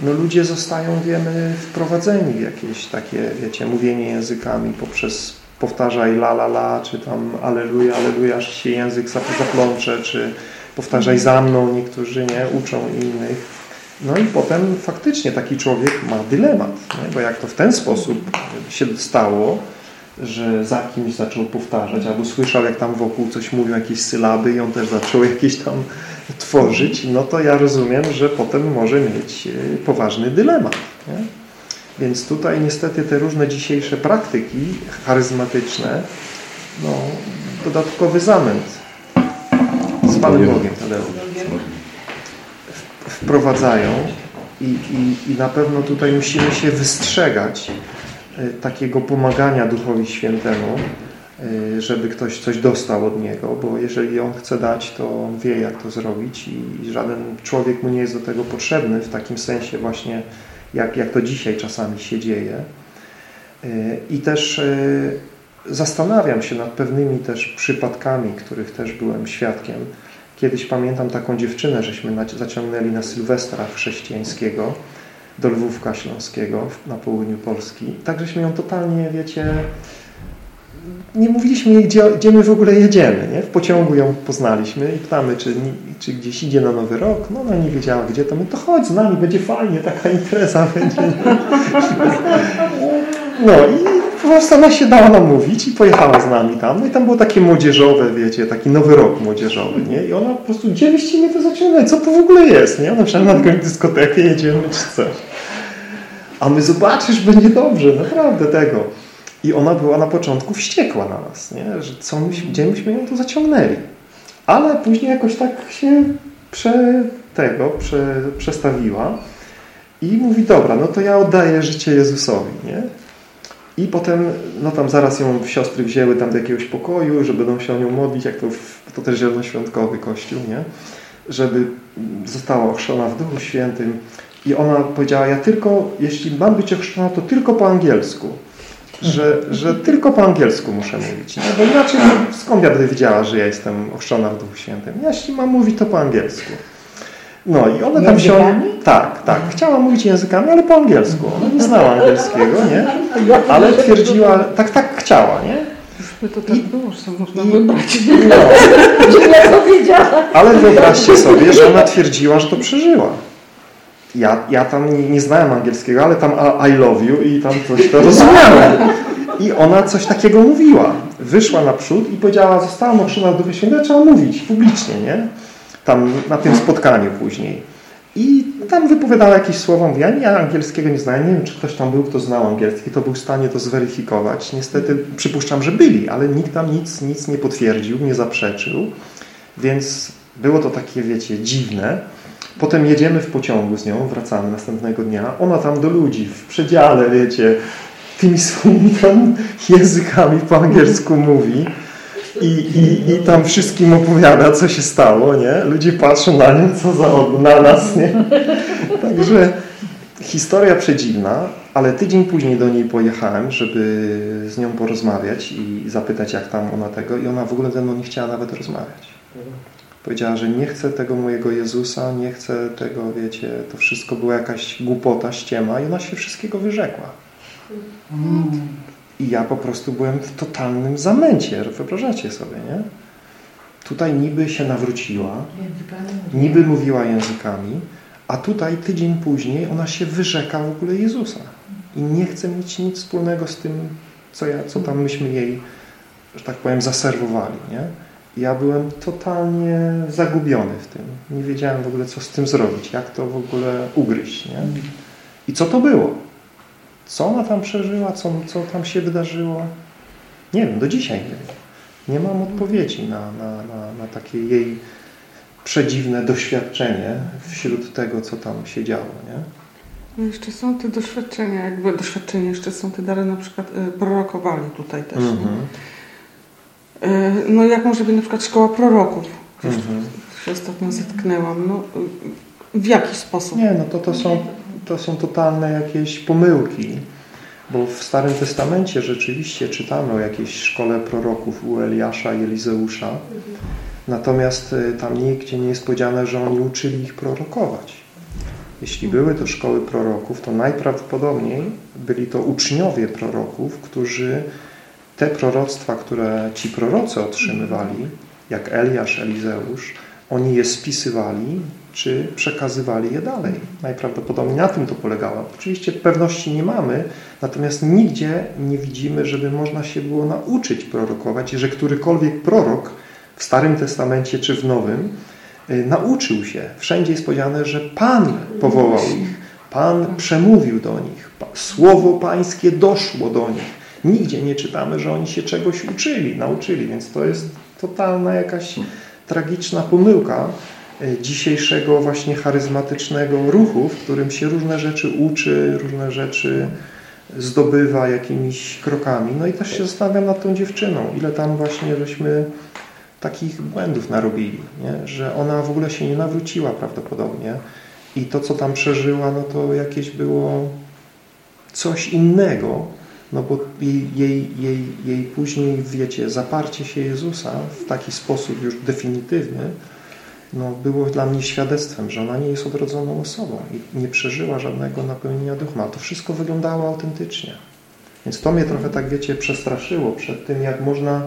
no ludzie zostają, wiemy, wprowadzeni w jakieś takie, wiecie, mówienie językami poprzez powtarzaj la la la, czy tam aleluja, aleluja, aż się język zaplącze, czy powtarzaj za mną, niektórzy nie, uczą innych. No i potem faktycznie taki człowiek ma dylemat, nie? bo jak to w ten sposób się stało, że za kimś zaczął powtarzać, albo słyszał, jak tam wokół coś mówią, jakieś sylaby i on też zaczął jakieś tam tworzyć, no to ja rozumiem, że potem może mieć e, poważny dylemat. Nie? Więc tutaj niestety te różne dzisiejsze praktyki charyzmatyczne, no, dodatkowy zamęt z Panem Bogiem Tadeusz wprowadzają I, i, I na pewno tutaj musimy się wystrzegać takiego pomagania Duchowi Świętemu, y, żeby ktoś coś dostał od Niego, bo jeżeli On chce dać, to On wie, jak to zrobić i żaden człowiek mu nie jest do tego potrzebny w takim sensie właśnie, jak, jak to dzisiaj czasami się dzieje. Y, I też zastanawiam się nad pewnymi też przypadkami, których też byłem świadkiem. Kiedyś pamiętam taką dziewczynę, żeśmy zaciągnęli na Sylwestra chrześcijańskiego do Lwówka Śląskiego na południu Polski. Tak żeśmy ją totalnie, wiecie, nie mówiliśmy jej, gdzie, gdzie my w ogóle jedziemy. Nie? W pociągu ją poznaliśmy i pytamy, czy, czy gdzieś idzie na Nowy Rok. No ona nie wiedziała, gdzie to. My to chodź z nami, będzie fajnie, taka impreza będzie. No i po prostu ona się dała namówić i pojechała z nami tam. No i tam było takie młodzieżowe, wiecie, taki nowy rok młodzieżowy, nie? I ona po prostu, gdzie byście mnie to zaczynali? Co to w ogóle jest, nie? Ona myślała, na jakąś dyskotekę jedziemy czy coś. A my zobaczysz, będzie dobrze, naprawdę tego. I ona była na początku wściekła na nas, nie? Że co myśmy, gdzie myśmy ją tu zaciągnęli. Ale później jakoś tak się prze, tego, prze, przestawiła i mówi, dobra, no to ja oddaję życie Jezusowi, nie? I potem, no tam zaraz ją siostry wzięły tam do jakiegoś pokoju, że będą się o nią modlić, jak to, to też zielonoświątkowy kościół, nie? Żeby została ochrzczona w Duchu Świętym. I ona powiedziała, ja tylko, jeśli mam być ochrzczona, to tylko po angielsku. Że, że tylko po angielsku muszę mówić. Nie? Bo inaczej skąd ja będę wiedziała, że ja jestem ochrzczona w Duchu Świętym? Jeśli mam mówić, to po angielsku. No i one tam się... Tak, tak. Chciała mówić językami, ale po angielsku. Ona nie znała angielskiego, nie? Ale twierdziła, tak, tak chciała, nie? By to tak I, było, że można i, wybrać. No. Ale wyobraźcie sobie, że ona twierdziła, że to przeżyła. Ja, ja tam nie, nie znałem angielskiego, ale tam I love you i tam coś to rozumiałem. I ona coś takiego mówiła. Wyszła naprzód i powiedziała, zostałam ochrzczona w Duchu Świętym, trzeba mówić publicznie, nie? tam na tym spotkaniu później. I tam wypowiadała jakieś słowa, mówię, ja angielskiego nie znałem, nie wiem, czy ktoś tam był, kto znał angielski, to był w stanie to zweryfikować. Niestety przypuszczam, że byli, ale nikt tam nic, nic nie potwierdził, nie zaprzeczył, więc było to takie, wiecie, dziwne. Potem jedziemy w pociągu z nią, wracamy następnego dnia, ona tam do ludzi w przedziale, wiecie, tymi swoimi tam językami po angielsku mówi i, i, i tam wszystkim opowiada, co się stało, nie? Ludzie patrzą na nią, co za na nas, nie? Także historia przedziwna, ale tydzień później do niej pojechałem, żeby z nią porozmawiać i zapytać, jak tam ona tego i ona w ogóle ze mną nie chciała nawet rozmawiać. Powiedziała, że nie chce tego mojego Jezusa, nie chce tego, wiecie, to wszystko była jakaś głupota, ściema i ona się wszystkiego wyrzekła. Mm. I ja po prostu byłem w totalnym zamęcie, wyobrażacie sobie, nie? Tutaj niby się nawróciła, niby mówiła językami, a tutaj tydzień później ona się wyrzeka w ogóle Jezusa. I nie chce mieć nic wspólnego z tym, co, ja, co tam myśmy jej, że tak powiem, zaserwowali, nie? Ja byłem totalnie zagubiony w tym. Nie wiedziałem w ogóle, co z tym zrobić, jak to w ogóle ugryźć, nie? I co to było? Co ona tam przeżyła? Co, co tam się wydarzyło? Nie wiem, do dzisiaj nie wiem. Nie mam odpowiedzi na, na, na, na takie jej przedziwne doświadczenie wśród tego, co tam się działo. Nie? No jeszcze są te doświadczenia, jakby doświadczenia, jeszcze są te dary na przykład y, prorokowali tutaj też. Mm -hmm. Y, no jak może być na przykład szkoła proroków? -hmm. się ostatnio zetknęłam. No, w jaki sposób? Nie, no to, to są to są totalne jakieś pomyłki. Bo w Starym Testamencie rzeczywiście czytamy o jakiejś szkole proroków u Eliasza i Elizeusza. Natomiast y, tam nigdzie nie jest powiedziane, że oni uczyli ich prorokować. Jeśli były to szkoły proroków, to najprawdopodobniej byli to uczniowie proroków, którzy te proroctwa, które ci prorocy otrzymywali, jak Eliasz, Elizeusz, oni je spisywali czy przekazywali je dalej. Najprawdopodobniej na tym to polegało. Oczywiście pewności nie mamy, natomiast nigdzie nie widzimy, żeby można się było nauczyć prorokować, że którykolwiek prorok w Starym Testamencie czy w Nowym y, nauczył się. Wszędzie jest powiedziane, że Pan powołał ich, Pan przemówił do nich, Słowo Pańskie doszło do nich. Nigdzie nie czytamy, że oni się czegoś uczyli, nauczyli, więc to jest totalna jakaś tragiczna pomyłka, e, dzisiejszego właśnie charyzmatycznego ruchu, w którym się różne rzeczy uczy, różne rzeczy zdobywa jakimiś krokami. No i też się zastanawiam nad tą dziewczyną, ile tam właśnie żeśmy takich błędów narobili, nie? że ona w ogóle się nie nawróciła prawdopodobnie i to, co tam przeżyła, no to jakieś było coś innego, no bo jej, jej, jej, jej później, wiecie, zaparcie się Jezusa w taki sposób już definitywny, no było dla mnie świadectwem, że ona nie jest odrodzoną osobą i nie przeżyła żadnego napełnienia ducha. To wszystko wyglądało autentycznie. Więc to mnie trochę tak, wiecie, przestraszyło przed tym, jak można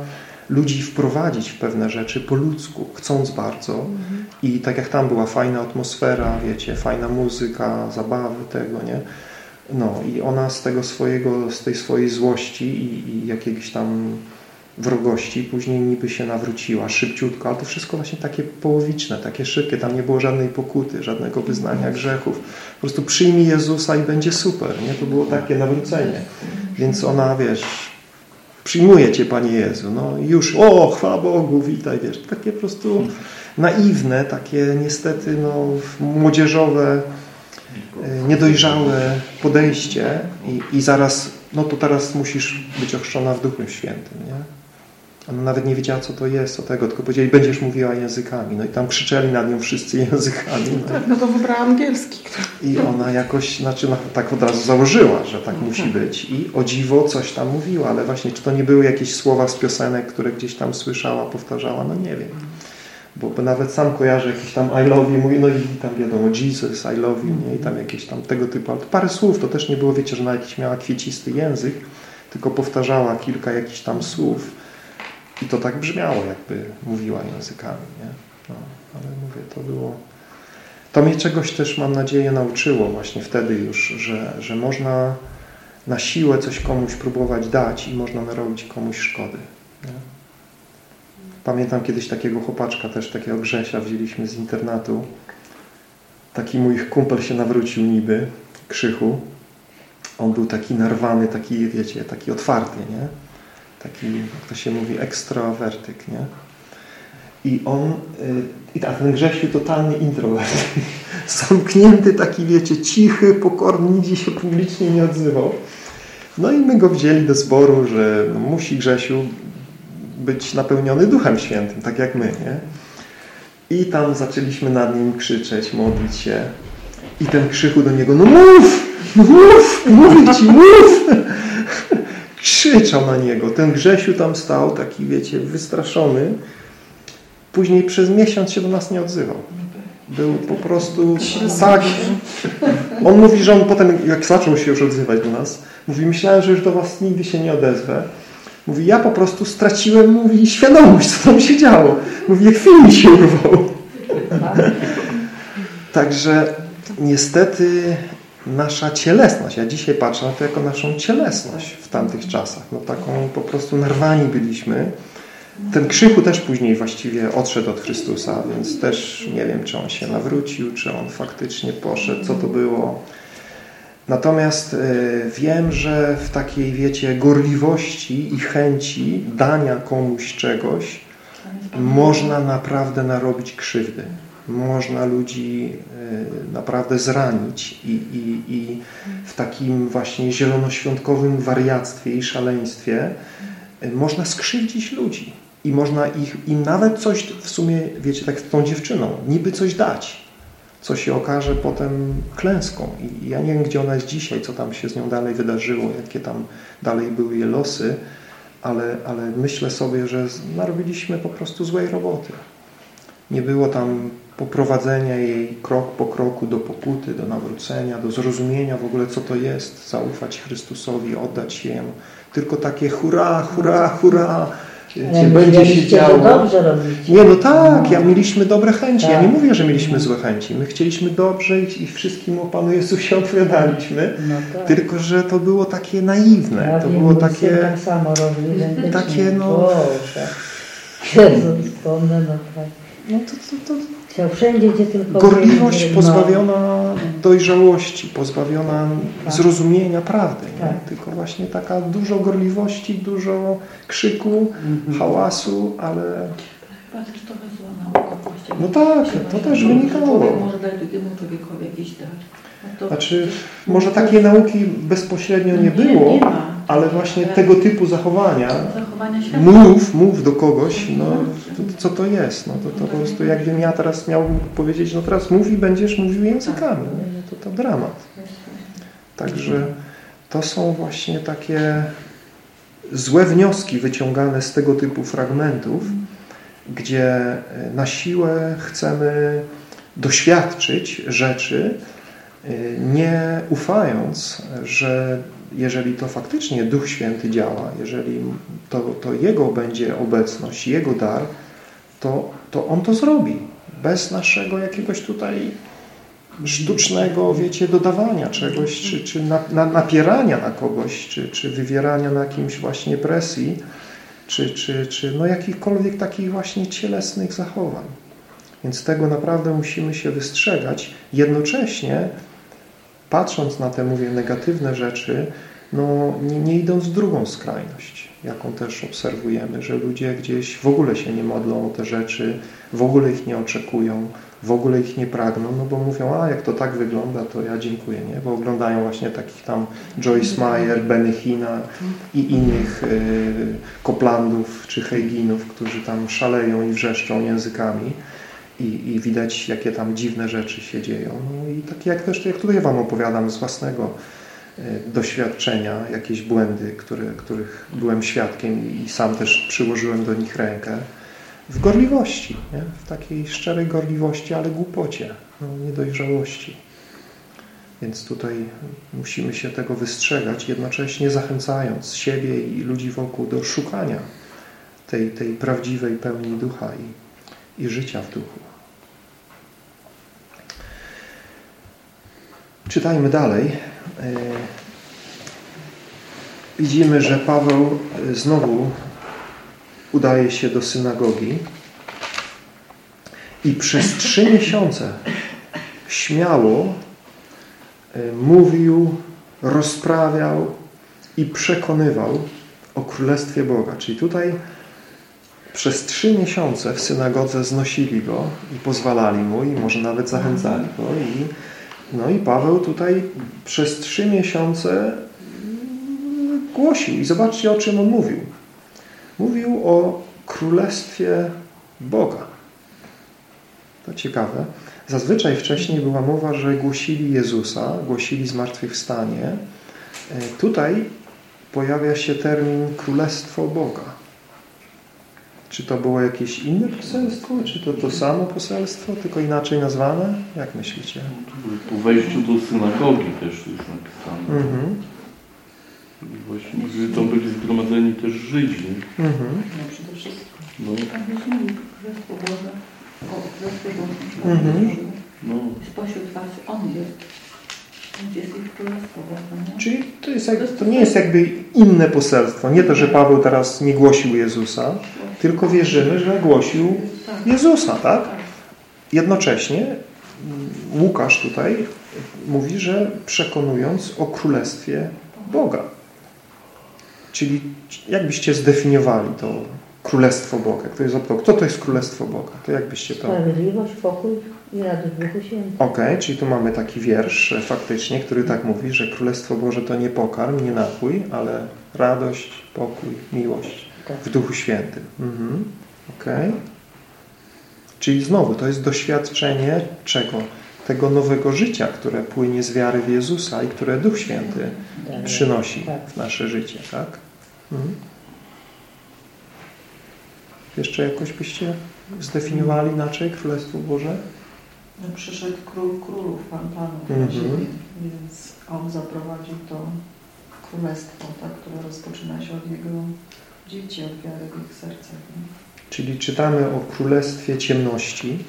ludzi wprowadzić w pewne rzeczy po ludzku, chcąc bardzo. Mhm. I tak jak tam była fajna atmosfera, wiecie, fajna muzyka, zabawy tego, nie? No i ona z tego swojego, z tej swojej złości i, i jakiegoś tam wrogości, później niby się nawróciła szybciutko, ale to wszystko właśnie takie połowiczne, takie szybkie, tam nie było żadnej pokuty, żadnego wyznania grzechów. Po prostu przyjmij Jezusa i będzie super, nie? To było takie nawrócenie. Więc ona, wiesz, przyjmuje Cię Panie Jezu, no już, o, chwała Bogu, witaj, wiesz, takie po prostu naiwne, takie niestety, no, młodzieżowe, niedojrzałe podejście i, i zaraz, no to teraz musisz być ochrzczona w Duchu Świętym, nie? Ona nawet nie wiedziała, co to jest, o tego, tylko powiedzieli, będziesz mówiła językami. No i tam krzyczeli nad nią wszyscy językami. No, tak, no to wybrała angielski. I ona jakoś, znaczy no, tak od razu założyła, że tak musi tak. być. I o dziwo coś tam mówiła, ale właśnie czy to nie były jakieś słowa z piosenek, które gdzieś tam słyszała, powtarzała, no nie wiem. Bo, bo nawet sam kojarzę jakiś tam I love you, mówi, no i tam wiadomo, Jesus, I love you, nie? I tam jakieś tam tego typu, ale parę słów, to też nie było, wiecie, że ona jakiś miała kwiecisty język, tylko powtarzała kilka jakichś tam słów i to tak brzmiało, jakby mówiła językami. Nie? No, ale mówię, to było... To mnie czegoś też, mam nadzieję, nauczyło właśnie wtedy już, że, że można na siłę coś komuś próbować dać i można narobić komuś szkody. Pamiętam kiedyś takiego chłopaczka, też takiego Grzesia wzięliśmy z internatu. Taki mój kumpel się nawrócił niby, Krzychu. On był taki narwany, taki, wiecie, taki otwarty, nie? taki, jak to się mówi, ekstrawertyk, nie? I on, y, i tak, ten Grzesiu totalnie introwertyk. Zamknięty, taki wiecie, cichy, pokorny, nigdzie się publicznie nie odzywał. No i my go wzięli do zboru, że no, musi Grzesiu być napełniony Duchem Świętym, tak jak my, nie? I tam zaczęliśmy nad nim krzyczeć, modlić się. I ten krzyku do niego, no mów, mów, mówię ci, mów krzyczał na niego. Ten Grzesiu tam stał, taki wiecie, wystraszony. Później przez miesiąc się do nas nie odzywał. Był po prostu tak... On mówi, że on potem, jak zaczął się już odzywać do nas, mówi, myślałem, że już do was nigdy się nie odezwę. Mówi, ja po prostu straciłem, mówi, świadomość, co tam się działo. Mówi, jak film się urwał. Także niestety nasza cielesność. Ja dzisiaj patrzę na to jako naszą cielesność w tamtych czasach. No taką po prostu narwani byliśmy. Ten Krzychu też później właściwie odszedł od Chrystusa, więc też nie wiem, czy on się nawrócił, czy on faktycznie poszedł, co to było. Natomiast y, wiem, że w takiej, wiecie, gorliwości i chęci dania komuś czegoś można naprawdę narobić krzywdy. Można ludzi e, naprawdę zranić i, i, i w takim właśnie zielonoświątkowym wariactwie i szaleństwie e, można skrzywdzić ludzi i można ich, im nawet coś w sumie, wiecie, tak z tą dziewczyną, niby coś dać, co się okaże potem klęską. I ja nie wiem, gdzie ona jest dzisiaj, co tam się z nią dalej wydarzyło, jakie tam dalej były jej losy, ale, ale myślę sobie, że narobiliśmy po prostu złej roboty. Nie było tam poprowadzenia jej krok po kroku do pokuty, do nawrócenia, do zrozumienia w ogóle, co to jest, zaufać Chrystusowi, oddać się Jemu. Tylko takie hurra, hurra, hurra, Wiecie, będzie się działo. dobrze robicie. Nie, no tak, ja mieliśmy dobre chęci. Tak. Ja nie tak. mówię, że mieliśmy złe chęci. My chcieliśmy dobrze i, i wszystkim o Panu Jezusie odpowiadaliśmy. No tak. Tylko, że to było takie naiwne. Ja to wiem, było takie... Tak samo robi, takie, no... Boże. Jezus, wspomnę, no tak. No to, to, to, Chciał wszędzie, gdzie tylko... Gorliwość no. pozbawiona dojrzałości, pozbawiona tak. zrozumienia prawdy. Tak. Tylko właśnie taka dużo gorliwości, dużo krzyku, mhm. hałasu, ale Chyba też trochę zła nauka. No tak, to też wynikało. Człowiek może dać drugiemu człowiekowi jakiś dar. To- Znaczy, może takiej nauki bezpośrednio nie było, nie ale właśnie Ale- tego typu zachowania, Zachowania mów, mów do kogoś, no to, co to jest? No to, to po prostu jakbym ja teraz miał powiedzieć, no teraz mów i będziesz mówił językami. No to, to dramat. Także to są właśnie takie złe wnioski wyciągane z tego typu fragmentów, gdzie na siłę chcemy doświadczyć rzeczy, nie ufając, że jeżeli to faktycznie Duch Święty działa, jeżeli to, to Jego będzie obecność, Jego dar, to, to On to zrobi. Bez naszego jakiegoś tutaj sztucznego, wiecie, dodawania czegoś, czy, czy na, na, napierania na kogoś, czy, czy wywierania na kimś właśnie presji, czy, czy, czy no jakichkolwiek takich właśnie cielesnych zachowań. Więc tego naprawdę musimy się wystrzegać. Jednocześnie, patrząc na te, mówię, negatywne rzeczy, no nie, nie idąc w drugą skrajność, jaką też obserwujemy, że ludzie gdzieś w ogóle się nie modlą o te rzeczy, w ogóle ich nie oczekują, w ogóle ich nie pragną, no bo mówią, a jak to tak wygląda, to ja dziękuję, nie? Bo oglądają właśnie takich tam Joyce Meyer, Benny Hina i innych y, Koplandów czy Heiginów, którzy tam szaleją i wrzeszczą językami i, i widać, jakie tam dziwne rzeczy się dzieją. No i tak jak też, jak tutaj Wam opowiadam z własnego y, doświadczenia, jakieś błędy, które, których byłem świadkiem i sam też przyłożyłem do nich rękę, w gorliwości, nie? w takiej szczerej gorliwości, ale głupocie, no, niedojrzałości. Więc tutaj musimy się tego wystrzegać, jednocześnie zachęcając siebie i ludzi wokół do szukania tej, tej prawdziwej pełni ducha i, i życia w duchu. Czytajmy dalej. Widzimy, że Paweł znowu udaje się do synagogi i przez trzy miesiące śmiało mówił, rozprawiał i przekonywał o Królestwie Boga. Czyli tutaj przez trzy miesiące w synagodze znosili go i pozwalali mu i może nawet zachęcali go. I, no i Paweł tutaj przez trzy miesiące głosił. I zobaczcie, o czym on mówił. Mówił o Królestwie Boga. To ciekawe. Zazwyczaj wcześniej była mowa, że głosili Jezusa, głosili zmartwychwstanie. Tutaj pojawia się termin Królestwo Boga. Czy to było jakieś inne poselstwo? Czy to to samo poselstwo, tylko inaczej nazwane? Jak myślicie? Po wejściu do synagogi też jest napisane. Mhm. Właśnie, że tam byli zgromadzeni też Żydzi. Mhm. No przede wszystkim. No, Królestwo Boże. O, Królestwo Boże. Mhm. no. Spośród was On jest. Czyli to, jest jak, to nie jest jakby inne poselstwo. Nie to, że Paweł teraz nie głosił Jezusa, tylko wierzymy, że głosił. Jezusa, tak? Jednocześnie Łukasz tutaj mówi, że przekonując o Królestwie Boga. Czyli jakbyście zdefiniowali to Królestwo Boga? Kto jest zapytał, kto to jest Królestwo Boga? To jakbyście to... Sprawiedliwość, pokój i radość w Duchu Świętym. Okej, czyli tu mamy taki wiersz e, faktycznie, który tak mówi, że Królestwo Boże to nie pokarm, nie napój, ale radość, pokój, miłość Tak. w Duchu Świętym. Mhm. Okej. Czyli znowu to jest doświadczenie czego? Tego nowego życia, które płynie z wiary w Jezusa i które Duch Święty Tak. przynosi Tak. w nasze życie, tak? Mhm. Jeszcze jakoś byście zdefiniowali inaczej Królestwo Boże? No, Przyszedł król królów, pan panów Mhm. na ziemię, więc on zaprowadził to królestwo, tak, które rozpoczyna się od jego dzieci, od wiary w ich sercach. nie? Czyli czytamy o królestwie ciemności,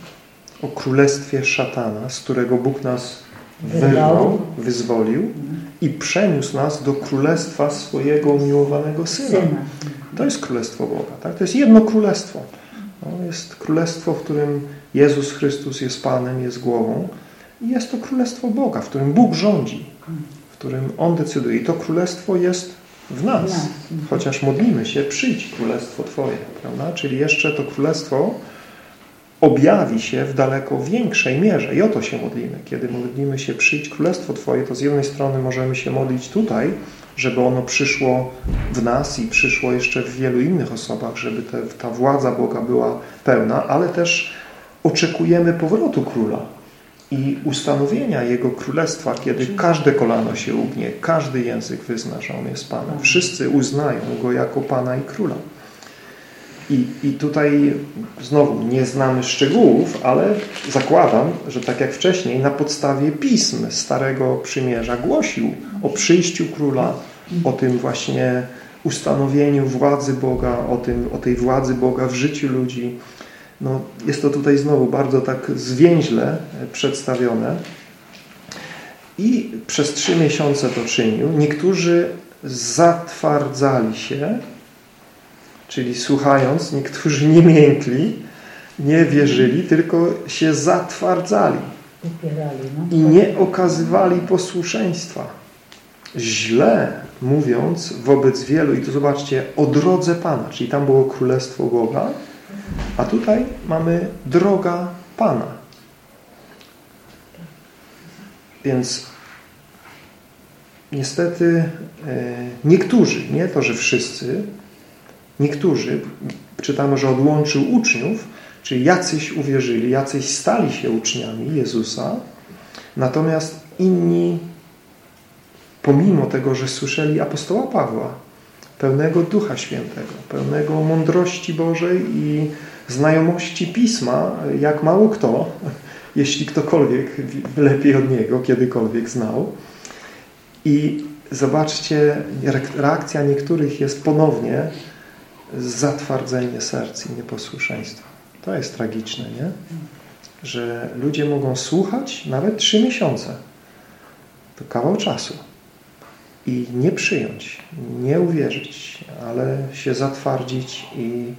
o królestwie szatana, z którego Bóg nas wyrwał, Wyrwał. wyzwolił i przeniósł nas do królestwa swojego umiłowanego Syna. To jest królestwo Boga. Tak? To jest jedno królestwo. To jest królestwo, w którym Jezus Chrystus jest Panem, jest głową. I jest to królestwo Boga, w którym Bóg rządzi, w którym On decyduje. I to królestwo jest w nas. W nas. Chociaż modlimy się, przyjdź królestwo Twoje, prawda? Czyli jeszcze to królestwo objawi się w daleko większej mierze. I o to się modlimy. Kiedy modlimy się przyjdź królestwo Twoje, to z jednej strony możemy się modlić tutaj, żeby ono przyszło w nas i przyszło jeszcze w wielu innych osobach, żeby te, ta władza Boga była pełna, ale też oczekujemy powrotu Króla i ustanowienia Jego Królestwa, kiedy każde kolano się ugnie, każdy język wyzna, że On jest Panem. Wszyscy uznają Go jako Pana i Króla. I, I tutaj znowu nie znamy szczegółów, ale zakładam, że tak jak wcześniej na podstawie pism Starego Przymierza głosił o przyjściu Króla, o tym właśnie ustanowieniu władzy Boga, o, tym, o tej władzy Boga w życiu ludzi. No, jest to tutaj znowu bardzo tak zwięźle przedstawione. I przez trzy miesiące to czynił. Niektórzy zatwardzali się, czyli słuchając, niektórzy nie miękli, nie wierzyli, tylko się zatwardzali no. i nie okazywali posłuszeństwa. Źle mówiąc wobec wielu, i tu zobaczcie, o drodze Pana, czyli tam było Królestwo Boga, a tutaj mamy droga Pana. Więc niestety e, niektórzy, nie to, że wszyscy, niektórzy, czytamy, że odłączył uczniów, czyli jacyś uwierzyli, jacyś stali się uczniami Jezusa, natomiast inni, pomimo tego, że słyszeli apostoła Pawła, pełnego Ducha Świętego, pełnego mądrości Bożej i znajomości Pisma, jak mało kto, jeśli ktokolwiek lepiej od niego kiedykolwiek znał. I zobaczcie, reakcja niektórych jest ponownie zatwardzenie serc i nieposłuszeństwa. To jest tragiczne, nie? Że ludzie mogą słuchać nawet trzy miesiące. To kawał czasu. I nie przyjąć, nie uwierzyć, ale się zatwardzić i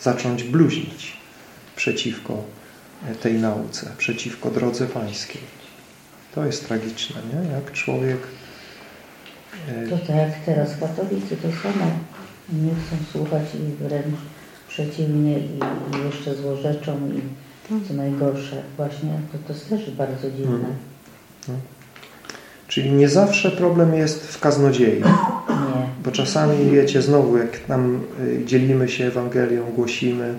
zacząć bluźnić przeciwko tej nauce, przeciwko drodze pańskiej. To jest tragiczne, nie? Jak człowiek... To tak jak teraz katolicy, to samo. Nie chcą słuchać i wręcz przeciwnie i, i jeszcze złorzeczą i co najgorsze. Właśnie to, to jest też bardzo dziwne. Hmm. Czyli nie zawsze problem jest w kaznodziei. Nie. Bo czasami, wiecie, znowu jak tam dzielimy się Ewangelią, głosimy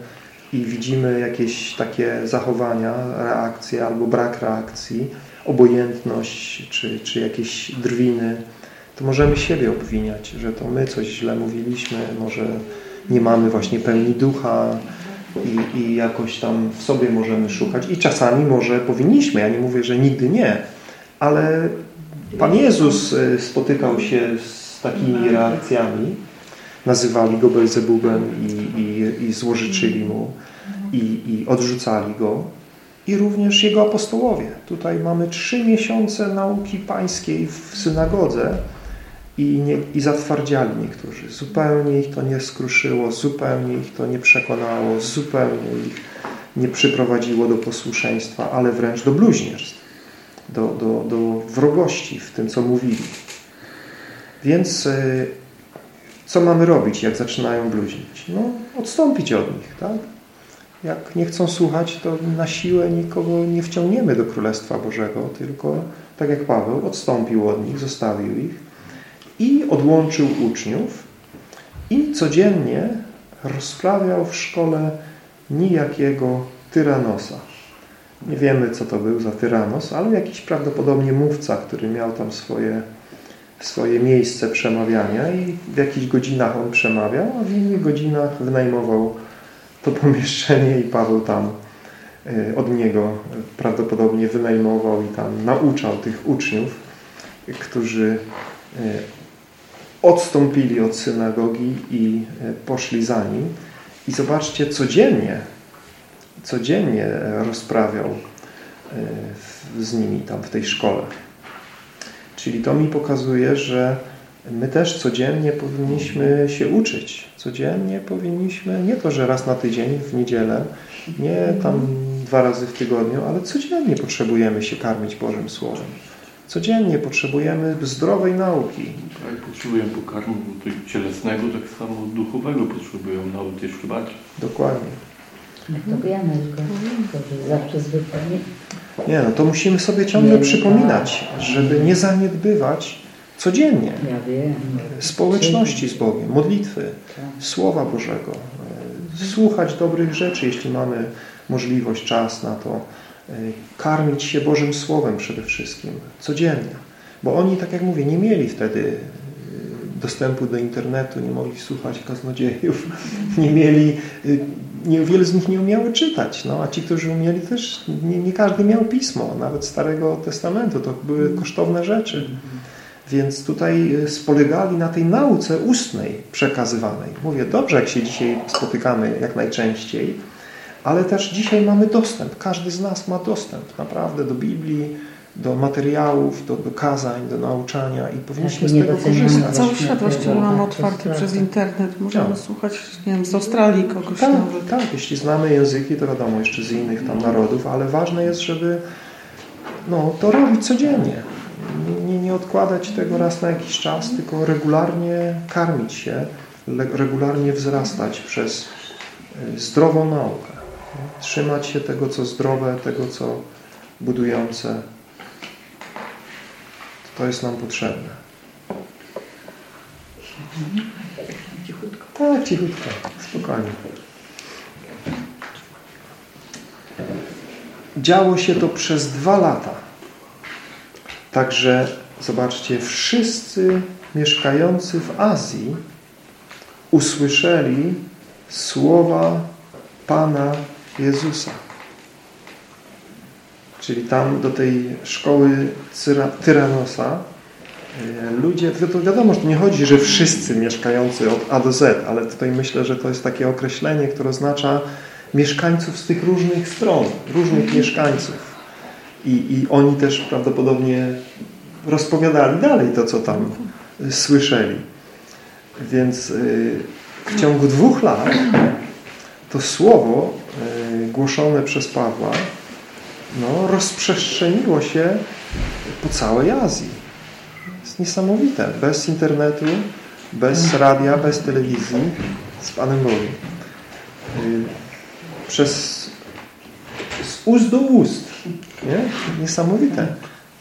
i widzimy jakieś takie zachowania, reakcje albo brak reakcji, obojętność czy, czy jakieś drwiny, to możemy siebie obwiniać, że to my coś źle mówiliśmy, może nie mamy właśnie pełni ducha i, i jakoś tam w sobie możemy szukać. I czasami może powinniśmy, ja nie mówię, że nigdy nie, ale Pan Jezus spotykał się z takimi reakcjami, nazywali go Belzebubem i, i, i złożyczyli mu i, i odrzucali go. I również jego apostołowie. Tutaj mamy trzy miesiące nauki pańskiej w synagodze i, nie, i zatwardziali niektórzy. Zupełnie ich to nie skruszyło, zupełnie ich to nie przekonało, zupełnie ich nie przyprowadziło do posłuszeństwa, ale wręcz do bluźnierstw, do, do, do wrogości w tym, co mówili. Więc co mamy robić, jak zaczynają bluźnić? No, odstąpić od nich, tak? Jak nie chcą słuchać, to na siłę nikogo nie wciągniemy do Królestwa Bożego, tylko tak jak Paweł, odstąpił od nich, zostawił ich i odłączył uczniów i codziennie rozprawiał w szkole nijakiego tyranosa. Nie wiemy, co to był za tyranos, ale jakiś prawdopodobnie mówca, który miał tam swoje, swoje miejsce przemawiania i w jakichś godzinach on przemawiał, a w innych godzinach wynajmował to pomieszczenie i Paweł tam od niego prawdopodobnie wynajmował i tam nauczał tych uczniów, którzy odstąpili od synagogi i poszli za nim. I zobaczcie, codziennie, codziennie rozprawiał z nimi tam w tej szkole. Czyli to mi pokazuje, że my też codziennie powinniśmy się uczyć. Codziennie powinniśmy, nie to, że raz na tydzień, w niedzielę, nie tam dwa razy w tygodniu, ale codziennie potrzebujemy się karmić Bożym Słowem. Codziennie potrzebujemy zdrowej nauki. Tak, potrzebują pokarmu cielesnego, tak samo duchowego potrzebują nawet jeszcze bardziej. Dokładnie. Jak to że zawsze zwykle nie. No to musimy sobie ciągle przypominać, żeby nie zaniedbywać codziennie Ja wiem. społeczności z Bogiem, modlitwy, Tak. Słowa Bożego, e, słuchać dobrych rzeczy, jeśli mamy możliwość, czas na to, karmić się Bożym Słowem przede wszystkim, codziennie. Bo oni, tak jak mówię, nie mieli wtedy e, dostępu do internetu, nie mogli słuchać kaznodziejów, nie mieli, e, nie, wiele z nich nie umiało czytać, no, a ci, którzy umieli też, nie, nie każdy miał pismo, nawet Starego Testamentu, to były kosztowne rzeczy. Więc tutaj spolegali na tej nauce ustnej przekazywanej. Mówię, dobrze, jak się dzisiaj spotykamy jak najczęściej, ale też dzisiaj mamy dostęp. Każdy z nas ma dostęp naprawdę do Biblii, do materiałów, do, do kazań, do nauczania i powinniśmy z tego korzystać. Cały świat właściwie mamy To otwarty przez internet. Możemy Tak. słuchać, nie wiem, z Australii kogoś Tak, nawet. tak, jeśli znamy języki, to wiadomo, jeszcze z innych tam narodów, ale ważne jest, żeby no, to robić codziennie. Nie, nie, nie odkładać tego raz na jakiś czas, tylko regularnie karmić się, regularnie wzrastać przez y, zdrową naukę. Trzymać się tego, co zdrowe, tego, co budujące. To jest nam potrzebne. Cichutko. Tak, cichutko, spokojnie. Działo się to przez dwa lata. Także zobaczcie, wszyscy mieszkający w Azji usłyszeli słowa Pana Jezusa. Czyli tam do tej szkoły Tyranosa e, ludzie, to wiadomo, że nie chodzi, że wszyscy mieszkający od A do Z, ale tutaj myślę, że to jest takie określenie, które oznacza mieszkańców z tych różnych stron, różnych mieszkańców. I, I oni też prawdopodobnie rozpowiadali dalej to, co tam słyszeli. Więc y, w ciągu dwóch lat to słowo głoszone przez Pawła no, rozprzestrzeniło się po całej Azji. jest niesamowite. Bez internetu, bez radia, bez telewizji, z Panem Bogiem. Y, Przez z ust do ust. Nie? Niesamowite.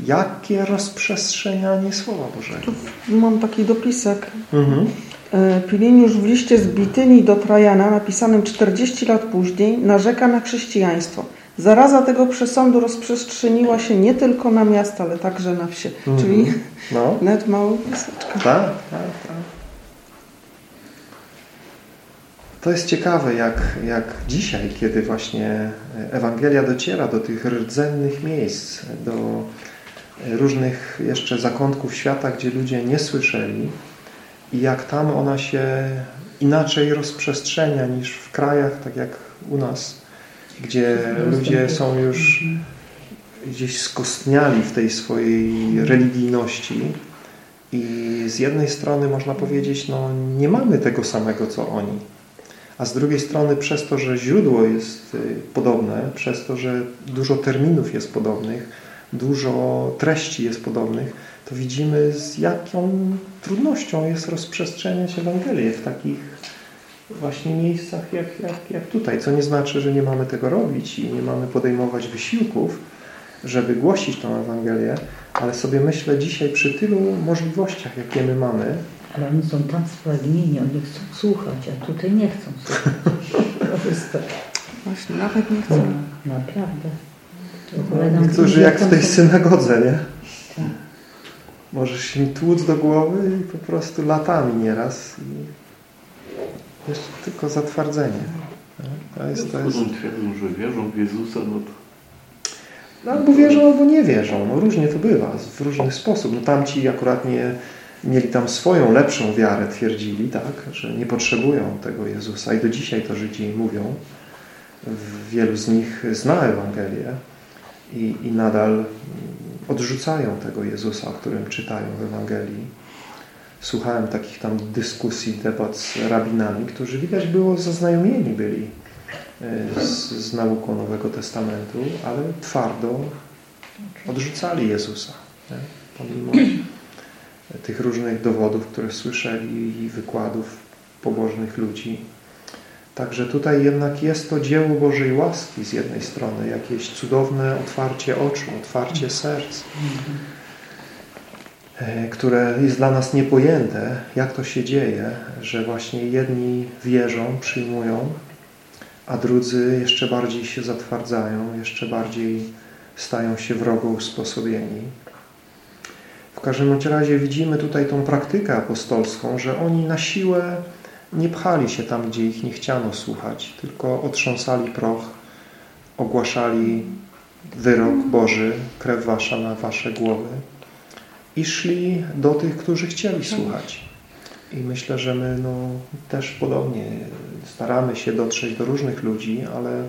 Jakie rozprzestrzenianie Słowa Bożego. Mam taki dopisek. Mhm. E, Piliniusz w liście z Bityni do Trajana, napisanym 40 lat później, narzeka na chrześcijaństwo. Zaraza tego przesądu rozprzestrzeniła się nie tylko na miasta, ale także na wsie. Mhm. Czyli No, net mały piseczka. tak, tak, tak. To jest ciekawe, jak, jak dzisiaj, kiedy właśnie Ewangelia dociera do tych rdzennych miejsc, do różnych jeszcze zakątków świata, gdzie ludzie nie słyszeli i jak tam ona się inaczej rozprzestrzenia niż w krajach, tak jak u nas, gdzie ludzie są już gdzieś skostniali w tej swojej religijności i z jednej strony można powiedzieć, no nie mamy tego samego, co oni. A z drugiej strony przez to, że źródło jest y, podobne, przez to, że dużo terminów jest podobnych, dużo treści jest podobnych, to widzimy z jaką trudnością jest rozprzestrzeniać Ewangelię w takich właśnie miejscach jak, jak, jak tutaj. Co nie znaczy, że nie mamy tego robić i nie mamy podejmować wysiłków, żeby głosić tą Ewangelię, ale sobie myślę dzisiaj przy tylu możliwościach, jakie my mamy, Ale oni są tam spragnieni, oni chcą słuchać, a tutaj nie chcą słuchać. To jest to. Właśnie, nawet nie chcę. No, naprawdę. Opowiadam Niektórzy jak w tej synagodze, nie? Tak. Możesz się tłuc do głowy i po prostu latami nieraz. I jeszcze tylko zatwardzenie. To jest, to jest... Twierdzą, że wierzą w Jezusa, no to No, albo wierzą, albo nie wierzą. No, różnie to bywa, w różny sposób. No, tamci akurat nie mieli tam swoją lepszą wiarę, twierdzili, tak, że nie potrzebują tego Jezusa i do dzisiaj to Żydzi mówią. Wielu z nich zna Ewangelię i, i nadal odrzucają tego Jezusa, o którym czytają w Ewangelii. Słuchałem takich tam dyskusji, debat z rabinami, którzy widać było zaznajomieni byli e, z, z nauką Nowego Testamentu, ale twardo odrzucali Jezusa. Nie? pomimo tych różnych dowodów, które słyszeli i wykładów pobożnych ludzi. Także tutaj jednak jest to dzieło Bożej łaski z jednej strony, jakieś cudowne otwarcie oczu, otwarcie serc, e, które jest dla nas niepojęte, jak to się dzieje, że właśnie jedni wierzą, przyjmują, a drudzy jeszcze bardziej się zatwardzają, jeszcze bardziej stają się wrogo usposobieni. W każdym razie widzimy tutaj tą praktykę apostolską, że oni na siłę nie pchali się tam, gdzie ich nie chciano słuchać, tylko otrząsali proch, ogłaszali wyrok Boży, krew wasza na wasze głowy i szli do tych, którzy chcieli słuchać. I myślę, że my no, też podobnie staramy się dotrzeć do różnych ludzi, ale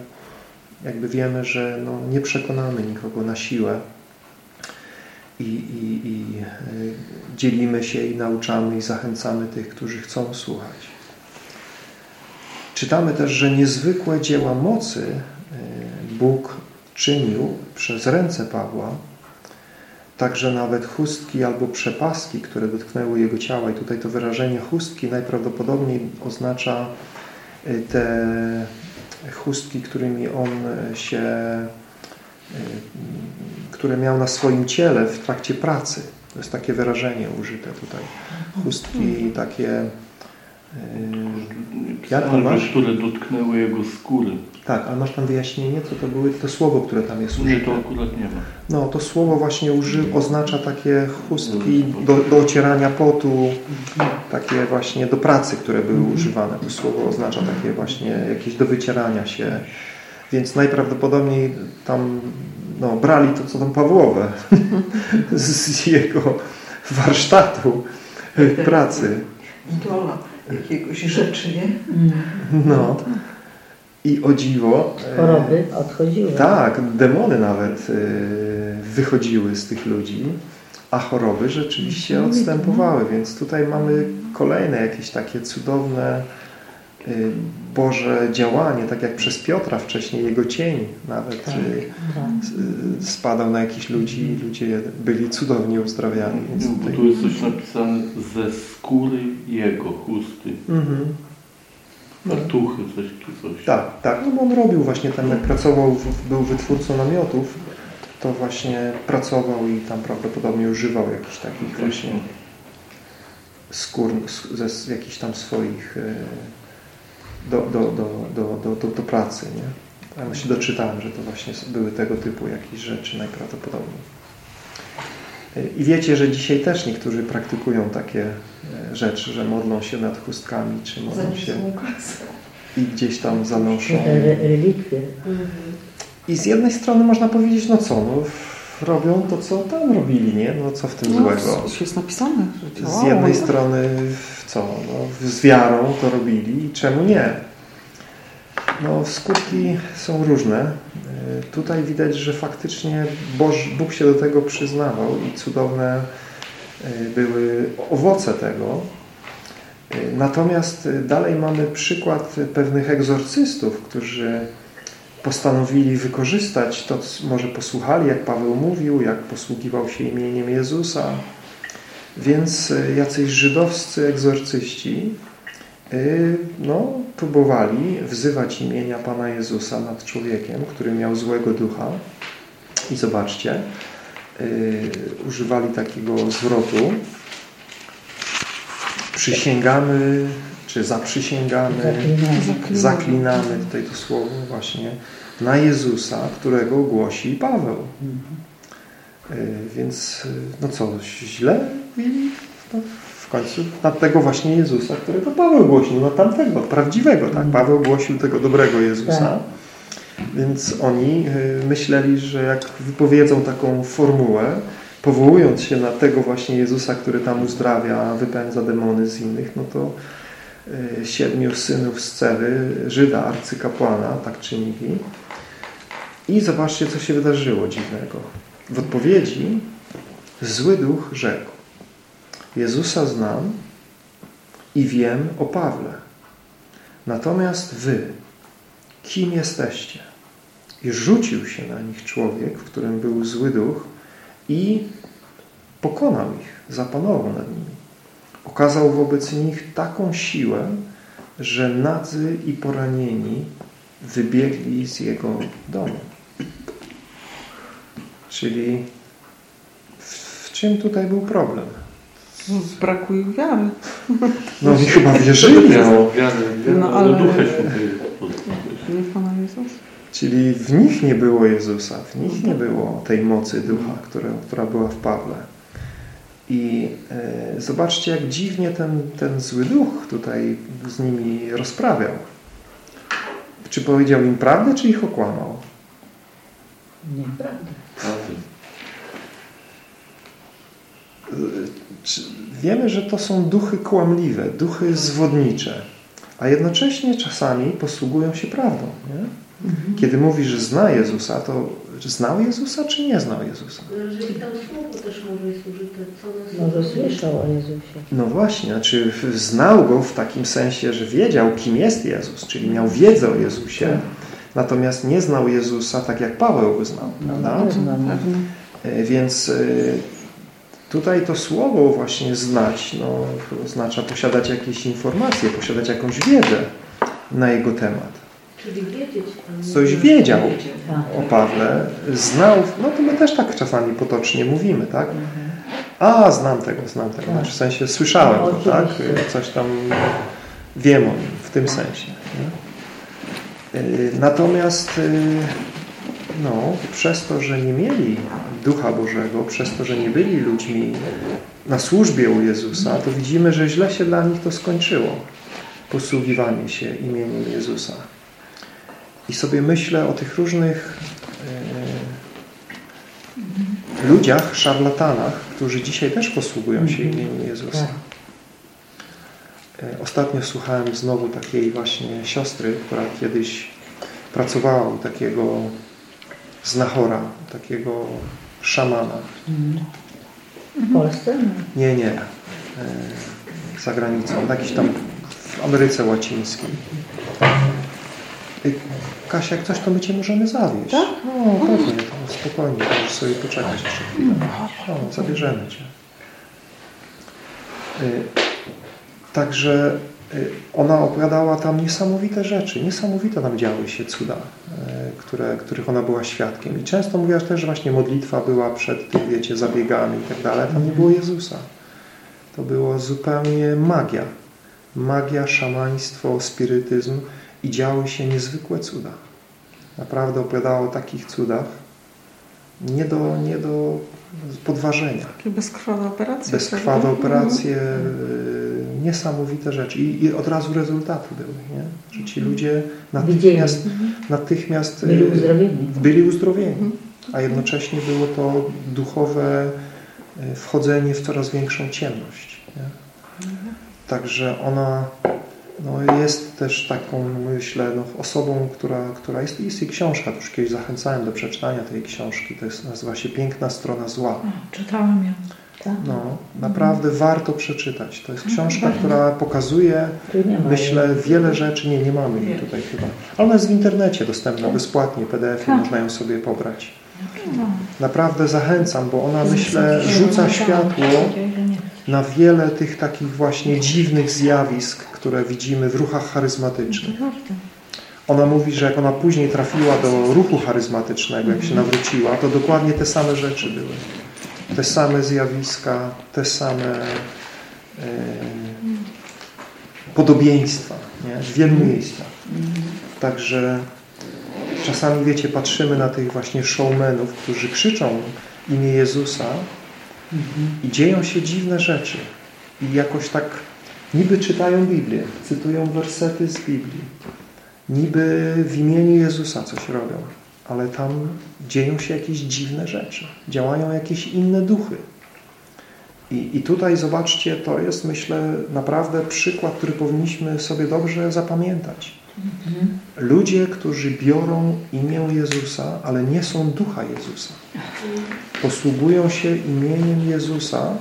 jakby wiemy, że no, nie przekonamy nikogo na siłę i, i, i y, dzielimy się i nauczamy i zachęcamy tych, którzy chcą słuchać. Czytamy też, że niezwykłe dzieła mocy y, Bóg czynił przez ręce Pawła, także nawet chustki albo przepaski, które dotknęły jego ciała. I tutaj to wyrażenie chustki najprawdopodobniej oznacza y, te chustki, którymi on się, które miał na swoim ciele w trakcie pracy. To jest takie wyrażenie użyte tutaj. Chustki takie to masz? które dotknęły jego skóry. Tak, ale masz tam wyjaśnienie, co to były to słowo, które tam jest użyte? Nie, to akurat nie ma. No, to słowo właśnie uży, oznacza takie chustki do, do ocierania potu, takie właśnie do pracy, które były mhm. używane. To słowo oznacza takie właśnie jakieś do wycierania się. Więc najprawdopodobniej tam no, brali to, co tam Pawłowe z jego warsztatu pracy. Dola jakiegoś rzeczy, nie? No. I o dziwo... E, Choroby odchodziły. Tak, demony nawet e, wychodziły z tych ludzi, a choroby rzeczywiście odstępowały, więc tutaj mamy kolejne jakieś takie cudowne Y, Boże działanie, tak jak przez Piotra wcześniej, jego cień nawet tak, tak. spadał na jakichś ludzi i ludzie byli cudownie uzdrawiani. Więc no, tutaj... Tu jest coś napisane ze skóry jego chusty. Mhm. Fartuchy, coś, coś. Tak, tak, no bo on robił właśnie tam, jak pracował, był wytwórcą namiotów, to właśnie pracował i tam prawdopodobnie używał jakichś takich właśnie skór, ze jakichś tam swoich y, do, do, do, do, do, do, do pracy. Nie? Ja myślę, doczytałem, że to właśnie były tego typu jakieś rzeczy najprawdopodobniej. I wiecie, że dzisiaj też niektórzy praktykują takie e, rzeczy, że modlą się nad chustkami, czy modlą się i gdzieś tam zanoszą. Relikwie. I z jednej strony można powiedzieć, no co, no, robią to, co tam robili, nie? No co w tym no, złego? jest napisane. Że z jednej strony co? No, z wiarą to robili i czemu nie? No, skutki są różne. E, tutaj widać, że faktycznie Boż, Bóg się do tego przyznawał i cudowne e, były owoce tego. E, natomiast dalej mamy przykład pewnych egzorcystów, którzy postanowili wykorzystać to, może posłuchali, jak Paweł mówił, jak posługiwał się imieniem Jezusa. Więc e, jacyś żydowscy egzorcyści e, no, próbowali wzywać imienia Pana Jezusa nad człowiekiem, który miał złego ducha. I zobaczcie, yy, używali takiego zwrotu. Przysięgamy, czy zaprzysięgamy, zaklinamy, zaklinamy tutaj to słowo właśnie, na Jezusa, którego głosi Paweł. Mhm. Więc no co, źle mówili? No, w końcu na tego właśnie Jezusa, którego Paweł głosił, na tamtego, prawdziwego. Tak? Paweł głosił tego dobrego Jezusa. Tak. Więc oni myśleli, że jak wypowiedzą taką formułę, powołując się na tego właśnie Jezusa, który tam uzdrawia, wypędza demony z innych, no to siedmiu synów z Cery, Żyda, arcykapłana, tak czynili, i zobaczcie, co się wydarzyło dziwnego. W odpowiedzi zły duch rzekł Jezusa znam i wiem o Pawle. Natomiast wy, kim jesteście? I rzucił się na nich człowiek, w którym był zły duch i pokonał ich, zapanował nad nimi. Okazał wobec nich taką siłę, że nadzy i poranieni wybiegli z jego domu. Czyli w, w czym tutaj był problem? Z braku ich wiary. No oni chyba wierzyli. No, no, ale-. Nie w Pana Jezus. Czyli w nich nie było Jezusa, w nich nie było tej mocy ducha, która, która była w Pawle. I e, zobaczcie, jak dziwnie ten, ten zły duch tutaj z nimi rozprawiał. Czy powiedział im prawdę, czy ich okłamał? Nieprawda. E, czy- Wiemy, że to są duchy kłamliwe, duchy zwodnicze, a jednocześnie czasami posługują się prawdą. Nie? Kiedy mówi, że zna Jezusa, to czy znał Jezusa, czy nie znał Jezusa? Jeżeli tam słowo też może jest użyte, co nas Może słyszał o Jezusie. No właśnie, znaczy znał Go w takim sensie, że wiedział, kim jest Jezus, czyli miał wiedzę o Jezusie, natomiast nie znał Jezusa tak, jak Paweł go znał. No, prawda? nie znam. E, Więc e, tutaj to słowo właśnie znać, no, oznacza posiadać jakieś informacje, posiadać jakąś wiedzę na jego temat. Coś wiedział Tak. o Pawle, znał, no to my też tak czasami potocznie mówimy, tak? A, znam tego, znam tego. Tak. Znaczy w sensie słyszałem No, go, tak? oczywiście. Coś tam wiem o nim w tym sensie. Nie? Y, Natomiast y, no, przez to, że nie mieli Ducha Bożego, przez to, że nie byli ludźmi na służbie u Jezusa, to widzimy, że źle się dla nich to skończyło. Posługiwanie się imieniem Jezusa. I sobie myślę o tych różnych e, ludziach, szarlatanach, którzy dzisiaj też posługują się imieniem Jezusa. E, Ostatnio słuchałem znowu takiej właśnie siostry, która kiedyś pracowała u takiego znachora, takiego szamana. W Polsce? No. Nie, nie. E, Za granicą. Jakiś tam w Ameryce Łacińskiej. Kasia, jak coś, to my Cię możemy zawieźć. Tak? No, pewnie, spokojnie, możesz sobie poczekać jeszcze chwilę. No, zabierzemy Cię. Y, Także y, ona opowiadała tam niesamowite rzeczy, niesamowite tam działy się cuda, y, które, których ona była świadkiem. I często mówiła też, że właśnie modlitwa była przed tym, wiecie, zabiegami i tak dalej. Tam nie było Jezusa. To było zupełnie magia. Magia, szamaństwo, spirytyzm i działy się niezwykłe cuda. Naprawdę opowiadała o takich cudach nie do, nie do podważenia. Takie bezkrwawe operacje. Bezkrwawe prawda? operacje, y, niesamowite rzeczy. I, I od razu rezultaty były, nie? Że ci ludzie natychmiast, natychmiast y, Byli uzdrowieni. byli uzdrowieni. A jednocześnie było to duchowe y, wchodzenie w coraz większą ciemność. Nie? Także ona no, jest też taką, myślę, no, osobą, która, która jest, jest jej książka, już kiedyś zachęcałem do przeczytania tej książki, to jest, nazywa się Piękna strona zła. Czytałam ją. Tak. No, naprawdę warto przeczytać. To jest książka, która pokazuje, myślę, jej. wiele rzeczy. Nie, nie mamy jej tutaj chyba. Ale ona jest w internecie dostępna bezpłatnie, PDF, Tak. można ją sobie pobrać. Naprawdę zachęcam, bo ona, myślę, rzuca światło na wiele tych takich właśnie dziwnych zjawisk, które widzimy w ruchach charyzmatycznych. Ona mówi, że jak ona później trafiła do ruchu charyzmatycznego, jak się nawróciła, to dokładnie te same rzeczy były. Te same zjawiska, te same e, podobieństwa nie? w wielu miejscach. Także czasami, wiecie, patrzymy na tych właśnie showmenów, którzy krzyczą imię Jezusa i dzieją się dziwne rzeczy. I jakoś tak niby czytają Biblię, cytują wersety z Biblii. Niby w imieniu Jezusa coś robią, ale tam dzieją się jakieś dziwne rzeczy. Działają jakieś inne duchy. I, I tutaj zobaczcie, to jest myślę naprawdę przykład, który powinniśmy sobie dobrze zapamiętać. Ludzie, którzy biorą imię Jezusa, ale nie są ducha Jezusa. Posługują się imieniem Jezusa.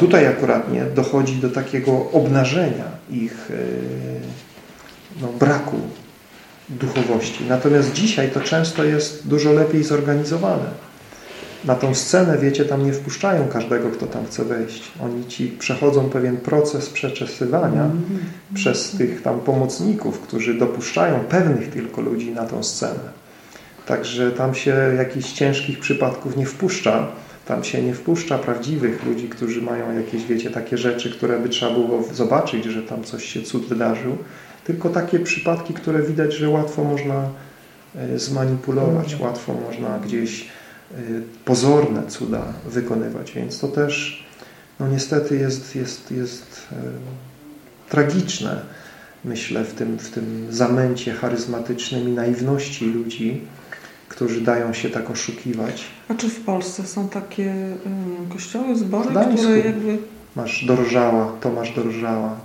Tutaj akurat nie dochodzi do takiego obnażenia ich e, no, braku duchowości. Natomiast dzisiaj to często jest dużo lepiej zorganizowane. Na tą scenę, wiecie, tam nie wpuszczają każdego, kto tam chce wejść. Oni ci przechodzą pewien proces przeczesywania Mhm. przez tych tam pomocników, którzy dopuszczają pewnych tylko ludzi na tą scenę. Także tam się jakichś ciężkich przypadków nie wpuszcza. Tam się nie wpuszcza prawdziwych ludzi, którzy mają jakieś, wiecie, takie rzeczy, które by trzeba było zobaczyć, że tam coś się cud wydarzył. Tylko takie przypadki, które widać, że łatwo można e, zmanipulować, łatwo można gdzieś pozorne cuda wykonywać. Więc to też no niestety jest, jest, jest e, tragiczne, myślę, w tym, w tym zamęcie charyzmatycznym i naiwności ludzi, którzy dają się tak oszukiwać. A czy w Polsce są takie y, kościoły, zbory, które jakby... Masz Dorożała, Tomasz Dorożała.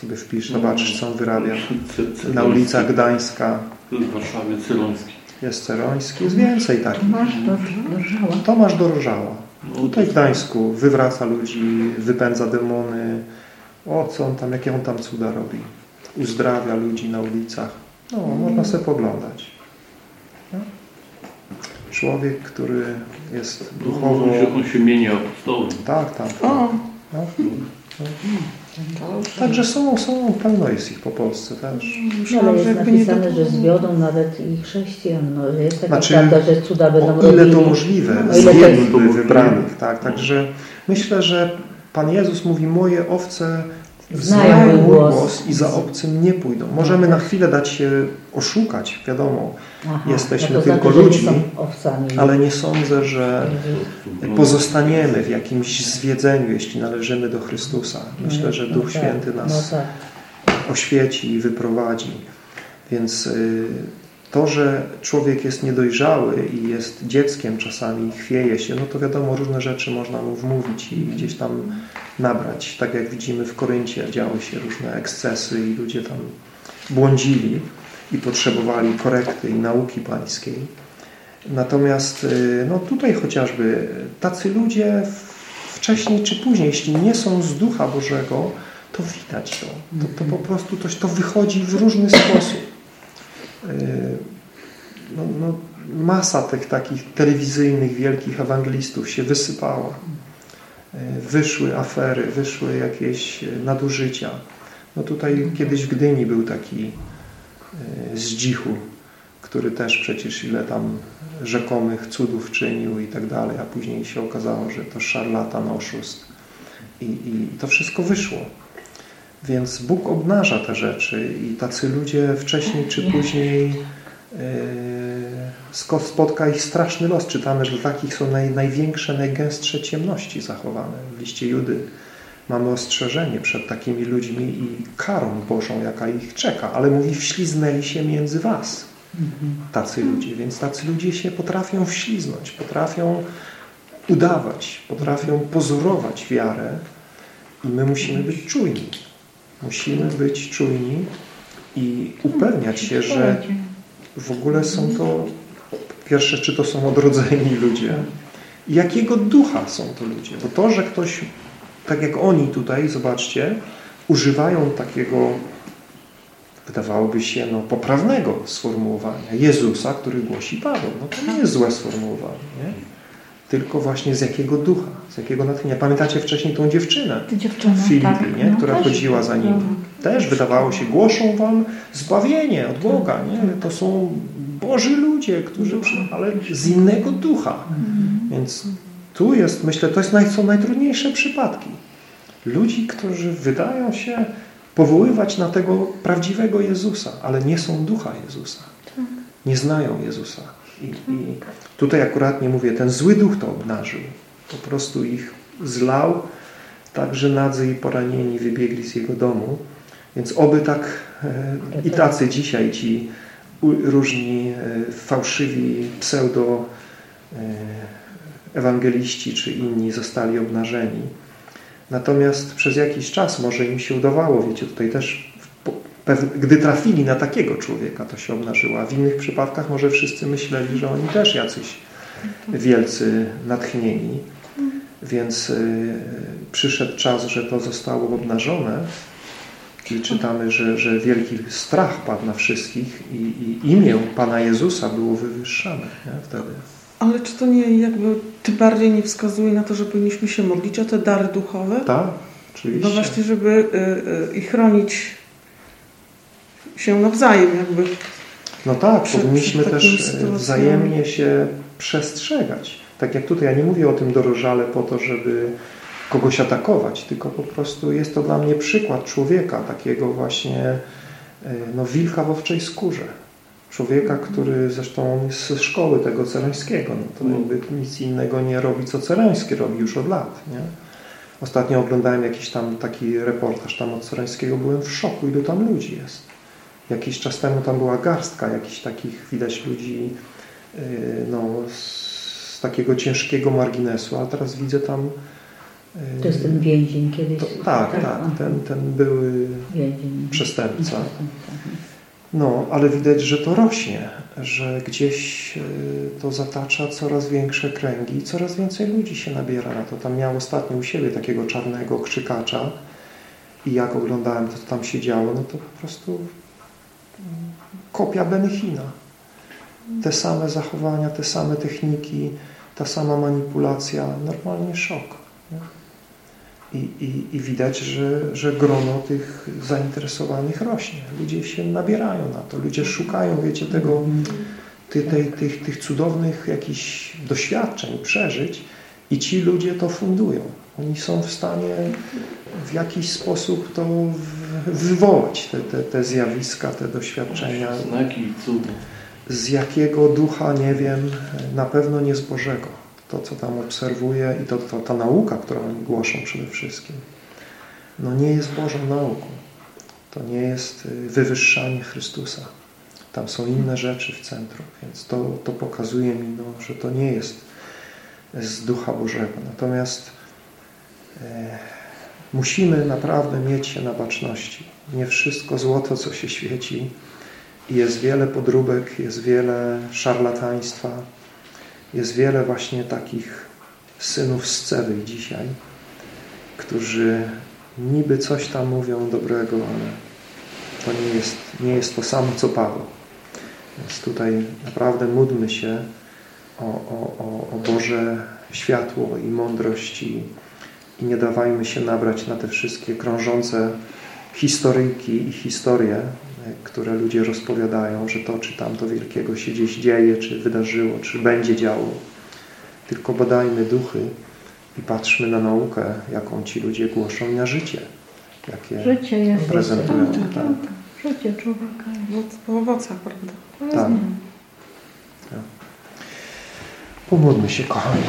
sobie wpisz, zobaczysz co on wyrabia. Cy- Na ulicach Gdańska W Warszawie Cyloński. Jest Ceroński, jest więcej takich. Masz do, do Tomasz Dorożała. No, Tutaj w Gdańsku wywraca ludzi, wypędza demony. O, co on tam, jakie on tam cuda robi. Uzdrawia ludzi na ulicach. No, można sobie poglądać. No. Człowiek, który jest duchowo... On się, on się mieni apostołem. Tak, tak. tak. O, No. Także są, są, pełno jest ich po Polsce też. No, ale myślałam, że jest napisane, tak- że zwiodą nawet i chrześcijan. No, że jest taka Znaczy, prawda, że cuda będą O ile robili. to możliwe, O z ile wybranych. Tak, także myślę, że Pan Jezus mówi, moje owce Znają mój głos. głos i za obcym nie pójdą. Możemy na chwilę dać się oszukać, wiadomo, Aha, jesteśmy no tylko znaczy, ludźmi, Nie ale nie sądzę, że No, pozostaniemy w jakimś zwiedzeniu, jeśli należymy do Chrystusa. Myślę, że No Duch tak, Święty nas No tak. oświeci i wyprowadzi. Więc y, to, że człowiek jest niedojrzały i jest dzieckiem czasami chwieje się, no to wiadomo, różne rzeczy można mu wmówić i gdzieś tam nabrać. Tak jak widzimy w Koryncie działy się różne ekscesy i ludzie tam błądzili i potrzebowali korekty i nauki pańskiej. Natomiast y, no tutaj chociażby tacy ludzie wcześniej czy później, jeśli nie są z Ducha Bożego, to widać to. To, to po prostu to, to wychodzi w różny sposób. Yy, No, no, masa tych takich telewizyjnych, wielkich ewangelistów się wysypała. Yy, Wyszły afery, wyszły jakieś yy, nadużycia. No tutaj kiedyś w Gdyni był taki yy, zdzichu, który też przecież ile tam rzekomych cudów czynił i tak dalej, a później się okazało, że to szarlatan, oszust. I, I to wszystko wyszło. Więc Bóg obnaża te rzeczy i tacy ludzie wcześniej czy później yy, spotka ich straszny los. Czytamy, że dla takich są naj, największe, najgęstsze ciemności zachowane. W liście Judy mamy ostrzeżenie przed takimi ludźmi i karą Bożą, jaka ich czeka. Ale mówi, wśliznęli się między was tacy ludzie. Więc tacy ludzie się potrafią wśliznąć, potrafią udawać, potrafią pozorować wiarę i my musimy być czujni. Musimy być czujni i upewniać się, że w ogóle są to, pierwsze, czy to są odrodzeni ludzie jakiego ducha są to ludzie. Bo to, że ktoś, tak jak oni tutaj, zobaczcie, używają takiego, wydawałoby się, no, poprawnego sformułowania Jezusa, który głosi Paweł. No to nie jest złe sformułowanie, nie? Tylko właśnie z jakiego ducha, z jakiego natchnienia. Pamiętacie wcześniej tą dziewczynę? Ty dziewczyna, Filipi, tak, nie? no która też. chodziła za nim. Też wydawało się, głoszą wam zbawienie od Boga. Nie? To są Boży ludzie, którzy ale z innego ducha. Więc tu jest, myślę, to jest są najtrudniejsze przypadki. Ludzi, którzy wydają się powoływać na tego prawdziwego Jezusa, ale nie są ducha Jezusa. Nie znają Jezusa. I, I tutaj akurat nie mówię, ten zły duch to obnażył. Po prostu ich zlał, tak że nadzy i poranieni wybiegli z jego domu. Więc oby tak e, i tacy dzisiaj ci u- różni e, fałszywi pseudo e, ewangeliści czy inni zostali obnażeni. Natomiast przez jakiś czas może im się udawało, wiecie, tutaj też gdy trafili na takiego człowieka, to się obnażyło, a w innych przypadkach może wszyscy myśleli, że oni też jacyś wielcy natchnieni. Więc y, przyszedł czas, że to zostało obnażone i czytamy, że, że wielki strach padł na wszystkich i, i imię Pana Jezusa było wywyższane nie? wtedy. Ale czy to nie jakby tym bardziej nie wskazuje na to, że powinniśmy się modlić o te dary duchowe? Tak, oczywiście. No właśnie, żeby y, y, i chronić się nawzajem jakby. No tak, Przed- powinniśmy przed też e, wzajemnie się przestrzegać. Tak jak tutaj, ja nie mówię o tym dorożale po to, żeby kogoś atakować, tylko po prostu jest to dla mnie przykład człowieka, takiego właśnie e, no, wilka w owczej skórze. Człowieka, który zresztą on jest ze szkoły tego Cerańskiego, no to jakby nic innego nie robi, co Cerański robi już od lat. Nie? Ostatnio oglądałem jakiś tam taki reportaż tam od Cerańskiego, byłem w szoku, ilu tam ludzi jest. Jakiś czas temu tam była garstka jakichś takich, widać ludzi yy, no, z takiego ciężkiego marginesu, a teraz widzę tam... yy, To jest ten więzień kiedyś. to, tak, tak, ten, ten były Więzień. przestępca. Tak. No, ale widać, że to rośnie, że gdzieś y, to zatacza coraz większe kręgi i coraz więcej ludzi się nabiera na to. Tam miał ostatnio u siebie takiego czarnego krzykacza i jak oglądałem to, co tam się działo, no to po prostu kopia Benechina. Te same zachowania, te same techniki, ta sama manipulacja, normalnie szok. I, i, I widać, że, że grono tych zainteresowanych rośnie. Ludzie się nabierają na to. Ludzie szukają, wiecie, tego, ty, tej, tych, tych cudownych jakichś doświadczeń, przeżyć i ci ludzie to fundują. Oni są w stanie w jakiś sposób to wywołać, te, te, te zjawiska, te doświadczenia. Znaki i cuda. Z jakiego ducha, nie wiem, na pewno nie z Bożego. To, co tam obserwuję i to, to, ta nauka, którą oni głoszą przede wszystkim, no nie jest Bożą nauką. To nie jest y, wywyższanie Chrystusa. Tam są inne rzeczy w centrum, więc to, to pokazuje mi, no, że to nie jest z Ducha Bożego. Natomiast e, musimy naprawdę mieć się na baczności. Nie wszystko złoto, co się świeci, jest wiele podróbek, jest wiele szarlataństwa, jest wiele właśnie takich synów scewy dzisiaj, którzy niby coś tam mówią dobrego, ale to nie jest, nie jest to samo, co Paweł. Więc tutaj naprawdę módlmy się o, o, o, Boże światło i mądrość i nie dawajmy się nabrać na te wszystkie krążące historyjki i historie, które ludzie rozpowiadają, że to czy tamto wielkiego się gdzieś dzieje, czy wydarzyło, czy będzie działo. Tylko badajmy duchy i patrzmy na naukę, jaką ci ludzie głoszą i na życie, jakie Życie jest. prezentują. Tak, Tak. Życie człowieka. Po owocach, prawda? Tak. Pomódlmy się, kochani.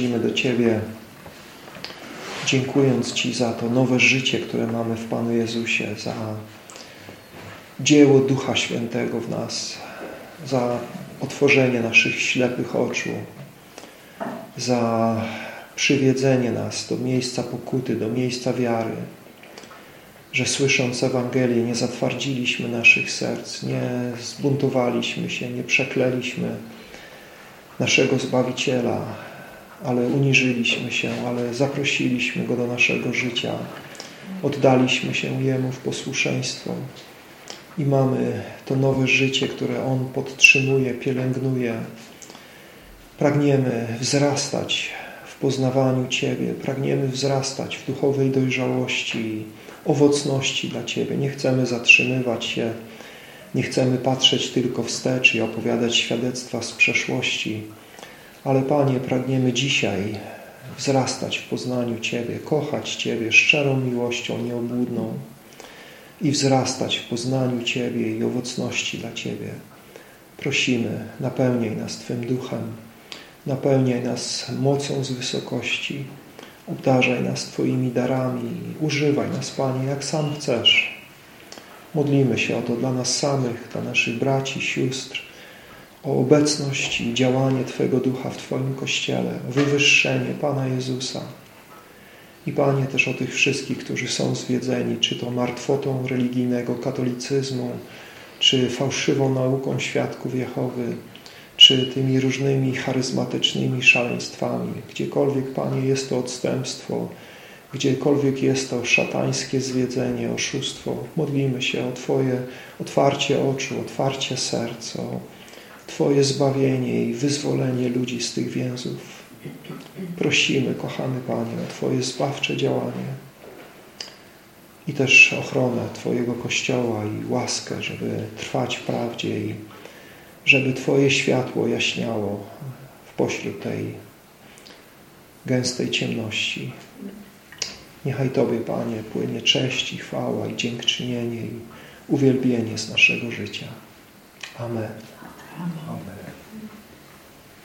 Przychodzimy do Ciebie dziękując Ci za to nowe życie, które mamy w Panu Jezusie, za dzieło Ducha Świętego w nas, za otworzenie naszych ślepych oczu, za przywiedzenie nas do miejsca pokuty, do miejsca wiary, że słysząc Ewangelię nie zatwardziliśmy naszych serc, nie zbuntowaliśmy się, nie przeklęliśmy naszego Zbawiciela, ale uniżyliśmy się, ale zaprosiliśmy Go do naszego życia, oddaliśmy się Jemu w posłuszeństwo. I mamy to nowe życie, które On podtrzymuje, pielęgnuje. Pragniemy wzrastać w poznawaniu Ciebie, pragniemy wzrastać w duchowej dojrzałości, owocności dla Ciebie. Nie chcemy zatrzymywać się, nie chcemy patrzeć tylko wstecz i opowiadać świadectwa z przeszłości, ale Panie, pragniemy dzisiaj wzrastać w poznaniu Ciebie, kochać Ciebie szczerą miłością nieobłudną i wzrastać w poznaniu Ciebie i owocności dla Ciebie. Prosimy, napełniaj nas Twym duchem, napełniaj nas mocą z wysokości, obdarzaj nas Twoimi darami, używaj nas, Panie, jak sam chcesz. Modlimy się o to dla nas samych, dla naszych braci, sióstr, o obecność i działanie Twojego Ducha w Twoim Kościele, wywyższenie Pana Jezusa. I Panie też o tych wszystkich, którzy są zwiedzeni, czy to martwotą religijnego katolicyzmu, czy fałszywą nauką świadków Jehowy, czy tymi różnymi charyzmatycznymi szaleństwami. Gdziekolwiek, Panie, jest to odstępstwo, gdziekolwiek jest to szatańskie zwiedzenie, oszustwo, modlimy się o Twoje otwarcie oczu, otwarcie serca, Twoje zbawienie i wyzwolenie ludzi z tych więzów. Prosimy, kochany Panie, o Twoje zbawcze działanie i też ochronę Twojego Kościoła i łaskę, żeby trwać w prawdzie i żeby Twoje światło jaśniało w pośród tej gęstej ciemności. Niechaj Tobie, Panie, płynie cześć i chwała i dziękczynienie i uwielbienie z naszego życia. Amen. Amen.